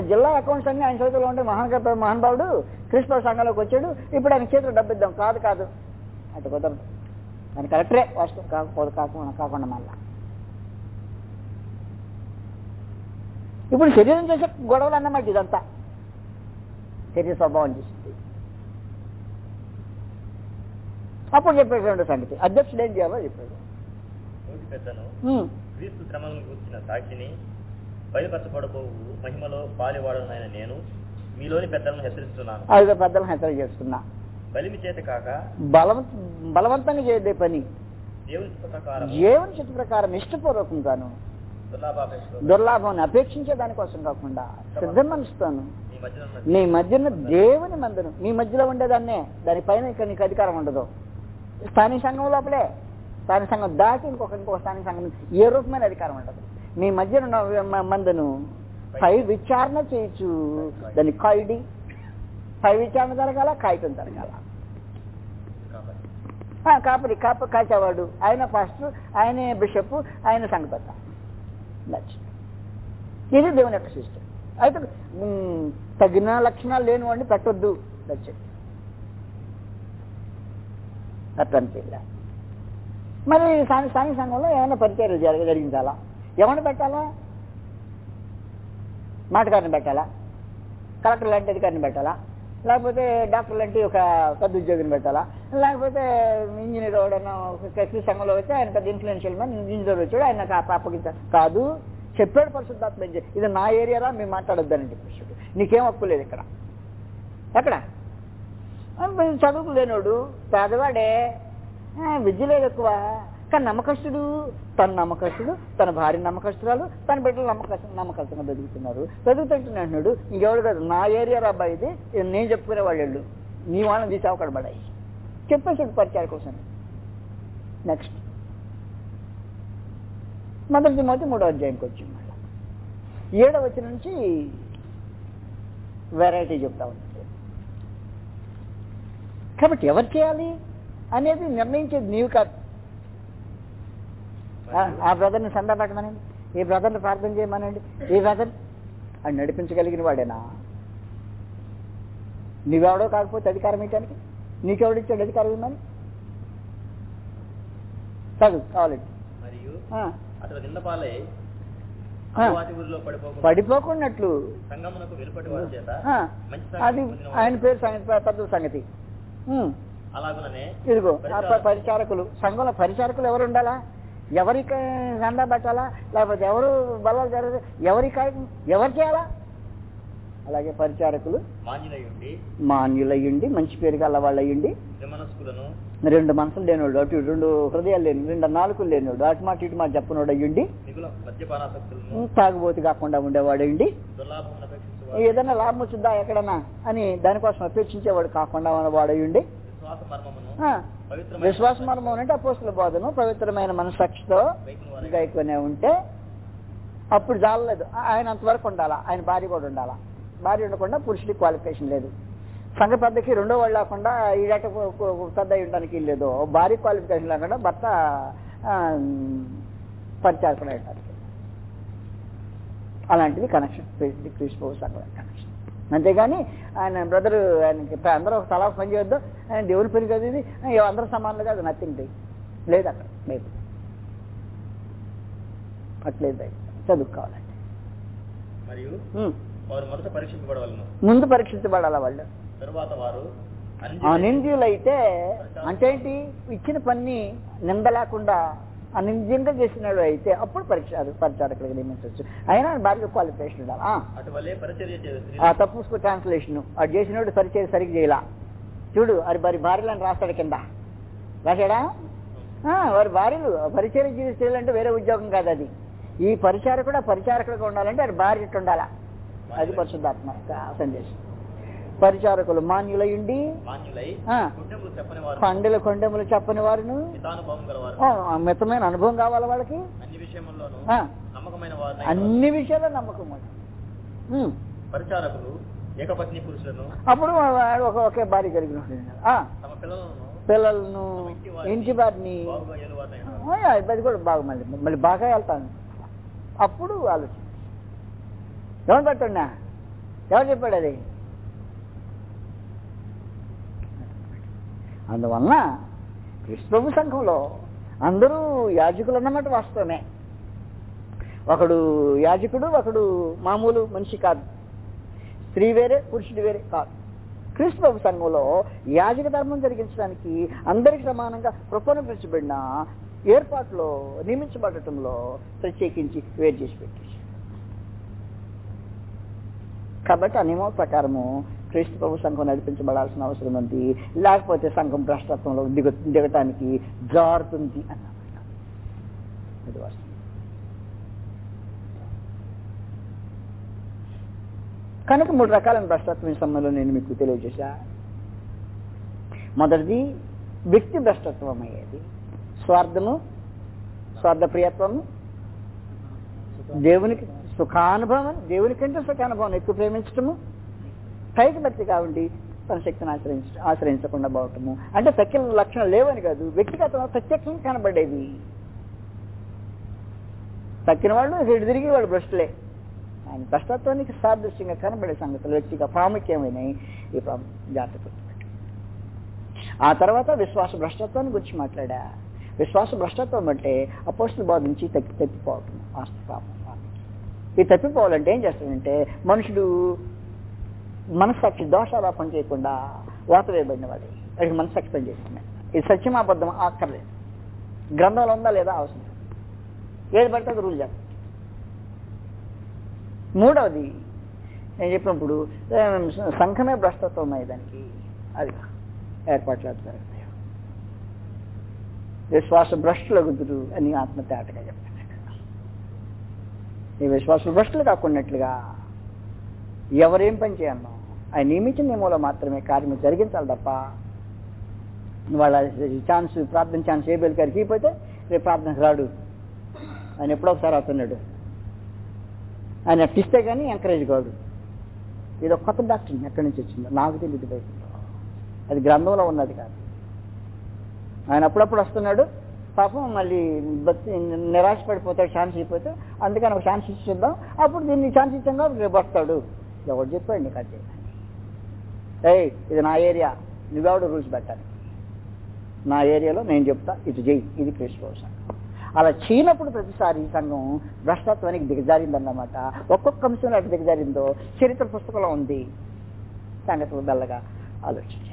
జిల్లా అకౌంట్స్ అన్ని ఆయన చేతిలో ఉంటే మహాన్ మహానుభావుడు క్రిస్పర్ సంఘంలోకి వచ్చాడు ఇప్పుడు ఆయన చేతిలో డబ్బు ఇద్దాం. కాదు కాదు. అది కుదరదు. ఆయన కలెక్టరే వాస్తవం కాకపోతే కాకుండా కాకుండా మళ్ళా. ఇప్పుడు శరీరం చేసే గొడవలు అన్నమాట ఇదంతా. శరీర స్వభావం చేస్తుంది అప్పుడు చెప్పాడు రెండో సంగతి. అధ్యక్షుడు ఏం చేయాలో చెప్పాడు. క్రీస్తు శ్రమలను కూర్చిన సాక్షిని బయలుపరచబడబోవు మహిమలో పాలివాడనైన నేను. మీలోని పెద్దలను హెచ్చరిస్తున్నాను. ఐదో పెద్దలను హెచ్చరిక చేస్తున్నా. బలిమి చేత కాక బలవంత బలవంతంగా చేయదే పని. దేవుని చిత్త ప్రకారం జీవన చిత్త ప్రకారం ఇష్టపూర్వకంగాను దుర్లాభాన్ని అపేక్షించే దానికోసం కాకుండా సిద్ధ మనసుతోను నీ మధ్యన దేవుని మందును మీ మధ్యలో ఉండేదాన్నే దానిపైన ఇక్కడ నీకు అధికారం ఉండదు. స్థానిక సంఘం లోపలే. స్థానిక సంఘం దాటి ఇంకొక ఇంకొక స్థానిక సంఘం ఏ రూపమైన అధికారం ఉండదు. మీ మధ్యన మందును పై విచారణ చేయొచ్చు దాని కాయిడి పై విచారణ జరగాల కాగితం జరగాల. కాపరి కాప కాచేవాడు. ఆయన పాస్టర్ ఆయనే బిషప్ ఆయన సంఘపెద్ద ఇది దేవుని యొక్క సిస్టమ్ అయితే తగిన లక్షణాలు లేని వాడిని పెట్టొద్దు. దట్స్ ఇట్ అట్లా మరి స్వామి సంఘంలో ఏమైనా పరిచయాలు జరగ జరిగించాలా? ఏమైనా పెట్టాలా? మాటగారిని పెట్టాలా? కలెక్టర్ లాంటి అధికారిని పెట్టాలా? లేకపోతే డాక్టర్ లాంటి ఒక పెద్ద ఉద్యోగిని పెట్టాలా? లేకపోతే ఇంజనీర్ ఎవడన్నా ఒక క్రిస్టి సంఘంలో వచ్చి ఆయన పెద్ద ఇన్ఫ్లుయెన్షియల్ మ్యాన్ ఇంజనీర్ వచ్చాడు ఆయన నాకు అప్పగించాలి కాదు చెప్పాడు పరిశుద్ధాత్మ ఏం ఇది నా ఏరియారా? మేము మాట్లాడొద్దని చెప్పేసాడు నీకేం హక్కు లేదు ఇక్కడ. ఎక్కడ? చదువుకు లేనోడు పేదవాడే ఆ, విద్య లేదు ఎక్కువ. కానీ నమ్మకస్తుడు తన నమ్మకస్తుడు తన భార్య నమ్మకస్తురాలు తన బిడ్డలు నమ్మకస్తు నమ్మకస్తుగా బతుకుతున్నారు. బతుకుతుంటున్నా అంటున్నాడు ఇంకెవడు కాదు నా ఏరియా అబ్బాయి ఇది నేను చెప్పుకునే వాళ్ళు నీ వాళ్ళని తీసి అవకాడ చెప్పేసాడు పరిచయాల కోసం. నెక్స్ట్ మొదటి తిమోతి మూడో అధ్యాయంకి వచ్చింది మళ్ళీ. ఏడవ వచ్చిన నుంచి వెరైటీ చెప్తా ఉంది. కాబట్టి ఎవరు చేయాలి? అనేది నిర్ణయించేది నీవు కాదు. ఆ- బ్రదర్ని సందా పెట్టమనండి ఏ బ్రదర్ని ప్రార్థన చేయమనండి ఏ బ్రదర్ అని నడిపించగలిగిన వాడేనా? నువ్వెవడో కాకపోతే అధికారం ఇవ్వడానికి నీకెవడిచ్చాడు అధికారం ఇవ్వమని? చదువు కావాలండి పడిపోకున్నట్లు. అది ఆయన. పేరు సంగతి పెద్ద ఇదిగో పరిచారకులు సంఘంలో పరిచారకులు ఎవరు ఉండాలా? ఎవరికి గందా పెట్టాలా? లేకపోతే ఎవరు బలాలు జరగదు ఎవరి కార్యం ఎవరు చేయాలా? అలాగే పరిచారకులు మాన్యులయ్యుండి. మంచి పేరు గల వాళ్ళయ్యుండి. రెండు మనసులు లేనివాడు అటు రెండు హృదయాలు లేని రెండు నాలుగులు లేనివాడు అటు మాట ఇటు మాట చెప్పనోడు అయ్యుండి తాగుబోతు కాకుండా దుర్లాభమును అపేక్షించేవాడు. ఏదైనా లాభం వచ్చిందా ఎక్కడన్నా అని దానికోసం అపేక్షించేవాడు కాకుండా ఉన్నవాడయ్యుండి. విశ్వాస మర్మం అంటే అపోస్తుల బోధను పవిత్రమైన మనసాక్షితో గైకొనే ఉంటే అప్పుడు చాలలేదు ఆ- ఆయన అంతవరకు ఉండాలా? ఆయన భార్య కూడా ఉండాలా? భార్య ఉండకుండా పురుషుడికి క్వాలిఫికేషన్ లేదు. సంఘ పెద్దకి రెండో వాళ్ళు లేకుండా ఈడట పెద్ద ఉండడానికి లేదు. భార్య క్వాలిఫికేషన్ లేకుండా భర్త పరిచారకుడు అలాంటిది కనెక్షన్ క్రీస్తు సంఘం కనెక్షన్ అంతేగాని ఆయన బ్రదర్ ఆయనకి ప- అందరూ ఒక తలా పని చేయొద్దు. ఆయన దేవుని పని కదా ఇది. అందరూ సమానులు కాదు. నథింగ్ లేదు. అక్కడ. లేదు. అట్లేదు మరియు. వారు మొదట పరీక్షింపబడవలను. ముందు పరీక్షించబడాల వాళ్ళు? తరువాత వారు అనింద్యులైతే అంటే ఏంటి? ఇచ్చిన పని నింద లేకుండా అనింద్యంగా చేసినాడు అయితే అప్పుడు పరీక్ష పరిచారకులకు నియమించవచ్చు అయినా భార్య క్వాలిఫికేషన్ ఉండాలి తప్పుసుకో ట్రాన్స్లేషన్ అది చేసినోడు సరిచేది సరిగ్గా చేయలా. చూడు అది వారి భార్యలను రాస్తాడు కింద. రాశాడా? వారి భార్యలు పరిచయం చేయాలంటే వేరే ఉద్యోగం కాదు అది. ఈ పరిచారకుడు ఆ పరిచారకుడుగా ఉండాలంటే అది భార్య ఉండాలా? అది పరిశుద్ధాత్మ సందేశం. పరిచారకులు మాన్యులయుండి కొండలు కొండములు చెప్పని వారును మితమైన అనుభవం కావాలి వాళ్ళకి? అన్ని విషయాల్లో నమ్మకం. పరిచారకులు ఏకపత్ని పురుషులను అప్పుడు ఒక ఒకే భార్య కలిగిన పిల్లలను ఇంటి వారిని అది కూడా బాగా మళ్ళీ మళ్ళీ బాగా వెళ్తాను. అప్పుడు ఆలోచన ఎవరు పెట్టండి ఎవరు చెప్పాడు అది? అందువలన క్రిస్తు సంఘంలో అందరూ యాజకులు అన్నమాట వాస్తవమే. ఒకడు యాజకుడు ఒకడు మామూలు మనిషి కాదు. స్త్రీ వేరే పురుషుడు వేరే కాదు. క్రీస్తు సంఘంలో యాజక ధర్మం జరిగించడానికి అందరికి సమానంగా ప్రపణపించబడిన ఏర్పాట్లో నియమించబడటంలో ప్రత్యేకించి వేరు చేసి పెట్టేసి కాబట్టి ఆ నియమం ప్రకారము క్రీస్తు ప్రభు సంఘం నడిపించబడాల్సిన అవసరం ఉంది. లేకపోతే సంఘం భ్రష్టత్వంలో దిగ దిగటానికి జారుతుంది అన్నమాట కనుక మూడు రకాలైన భ్రష్టత్వం ఈ సమయంలో నేను మీకు తెలియజేశా. మొదటిది వ్యక్తి భ్రష్టత్వం అయ్యేది స్వార్థము స్వార్థ ప్రియత్వము దేవునికి సుఖానుభవం దేవుని కంటే సుఖానుభవం ఎక్కువ ప్రేమించటము పైకి భక్తిగా ఉండి తన శక్తిని ఆశ్రయించ ఆశ్రయించకుండా పోవటము. అంటే సఖ్య లక్షణాలు లేవని కాదు. వ్యక్తిగతంగా ప్రత్యక్షంగా కనబడేవి తక్కిన వాళ్ళు ఇటు తిరిగి వాళ్ళు భ్రష్టులే. ఆయన భ్రష్టత్వానికి సాదృశ్యంగా కనబడే సంగతులు వ్యక్తిగా ప్రాముఖ్యమైనవి ఈ జాగ్రత్త ఆ తర్వాత విశ్వాస భ్రష్టత్వాన్ని గురించి మాట్లాడా. విశ్వాస భ్రష్టత్వం అంటే అపోస్తుల బాధ నుంచి తప్పి తప్పిపోవటం. వాస్తవం ఈ తప్పిపోవాలంటే ఏం చేస్తాడంటే మనుషుడు మనస్సాక్షి దోషారోపణ చేయకుండా వాత వేయబడిన వాడు వాడికి మనస్సాక్షి పనిచేస్తున్నాయి ఇది సత్యం అబద్ధం అక్కర్లేదు. గ్రంథాలు ఉందా లేదా అవసరం. ఏది పడితే అది రూల్ చేస్తాం మూడవది నేను చెప్పినప్పుడు సంఘమే భ్రష్టత్వం అయ్యేదానికి అది ఏర్పాట్లు జరుగుతాయి విశ్వాస భ్రష్టుల గుద్దురు అని ఆత్మతేటగా చెప్పాను ఈ విశ్వాస భ్రష్టులు కాకున్నట్లుగా ఎవరేం పని చేయను ఆయన నియమించిన నియమంలో మాత్రమే. కార్యం జరిగించాలి తప్ప వాళ్ళ ఛాన్స్ ప్రార్థన ఛాన్స్ ఏ గారికి పోతే రేపు ప్రార్థనకు రాడు. ఆయన ఎప్పుడో ఒకసారి అవుతున్నాడు. ఆయన అట్టిస్తే కానీ ఎంకరేజ్ కాదు ఇది ఒక కొత్త డాక్టర్ ఎక్కడి నుంచి వచ్చిందో? నాకు తెలియదు బయట అది గ్రంథంలో ఉన్నది కాదు. ఆయన అప్పుడప్పుడు వస్తున్నాడు. పాపం మళ్ళీ భక్తి నిరాశ పడిపోతాడు ఛాన్స్ అయిపోతే అందుకని ఒక ఛాన్స్ ఇచ్చిద్దాం. అప్పుడు దీన్ని ఛాన్స్ ఇచ్చాం కాబట్టి రేపు వస్తాడు. ఎవరు చెప్పాడు నీకు అది? ఏయ్ ఇది నా ఏరియా. నువ్వెవడు రూల్స్ పెట్టాలి? నా ఏరియాలో నేను చెప్తా ఇది చెయ్యి ఇది క్రీస్తు సంఘం అలా చేయనప్పుడు ప్రతిసారి ఈ సంఘం భ్రష్టత్వానికి దిగజారిందన్నమాట. ఒక్కొక్క అంశంలో అటు దిగజారిందో చరిత్ర పుస్తకంలో ఉంది. సంగతులు బెల్లగా ఆలోచించు.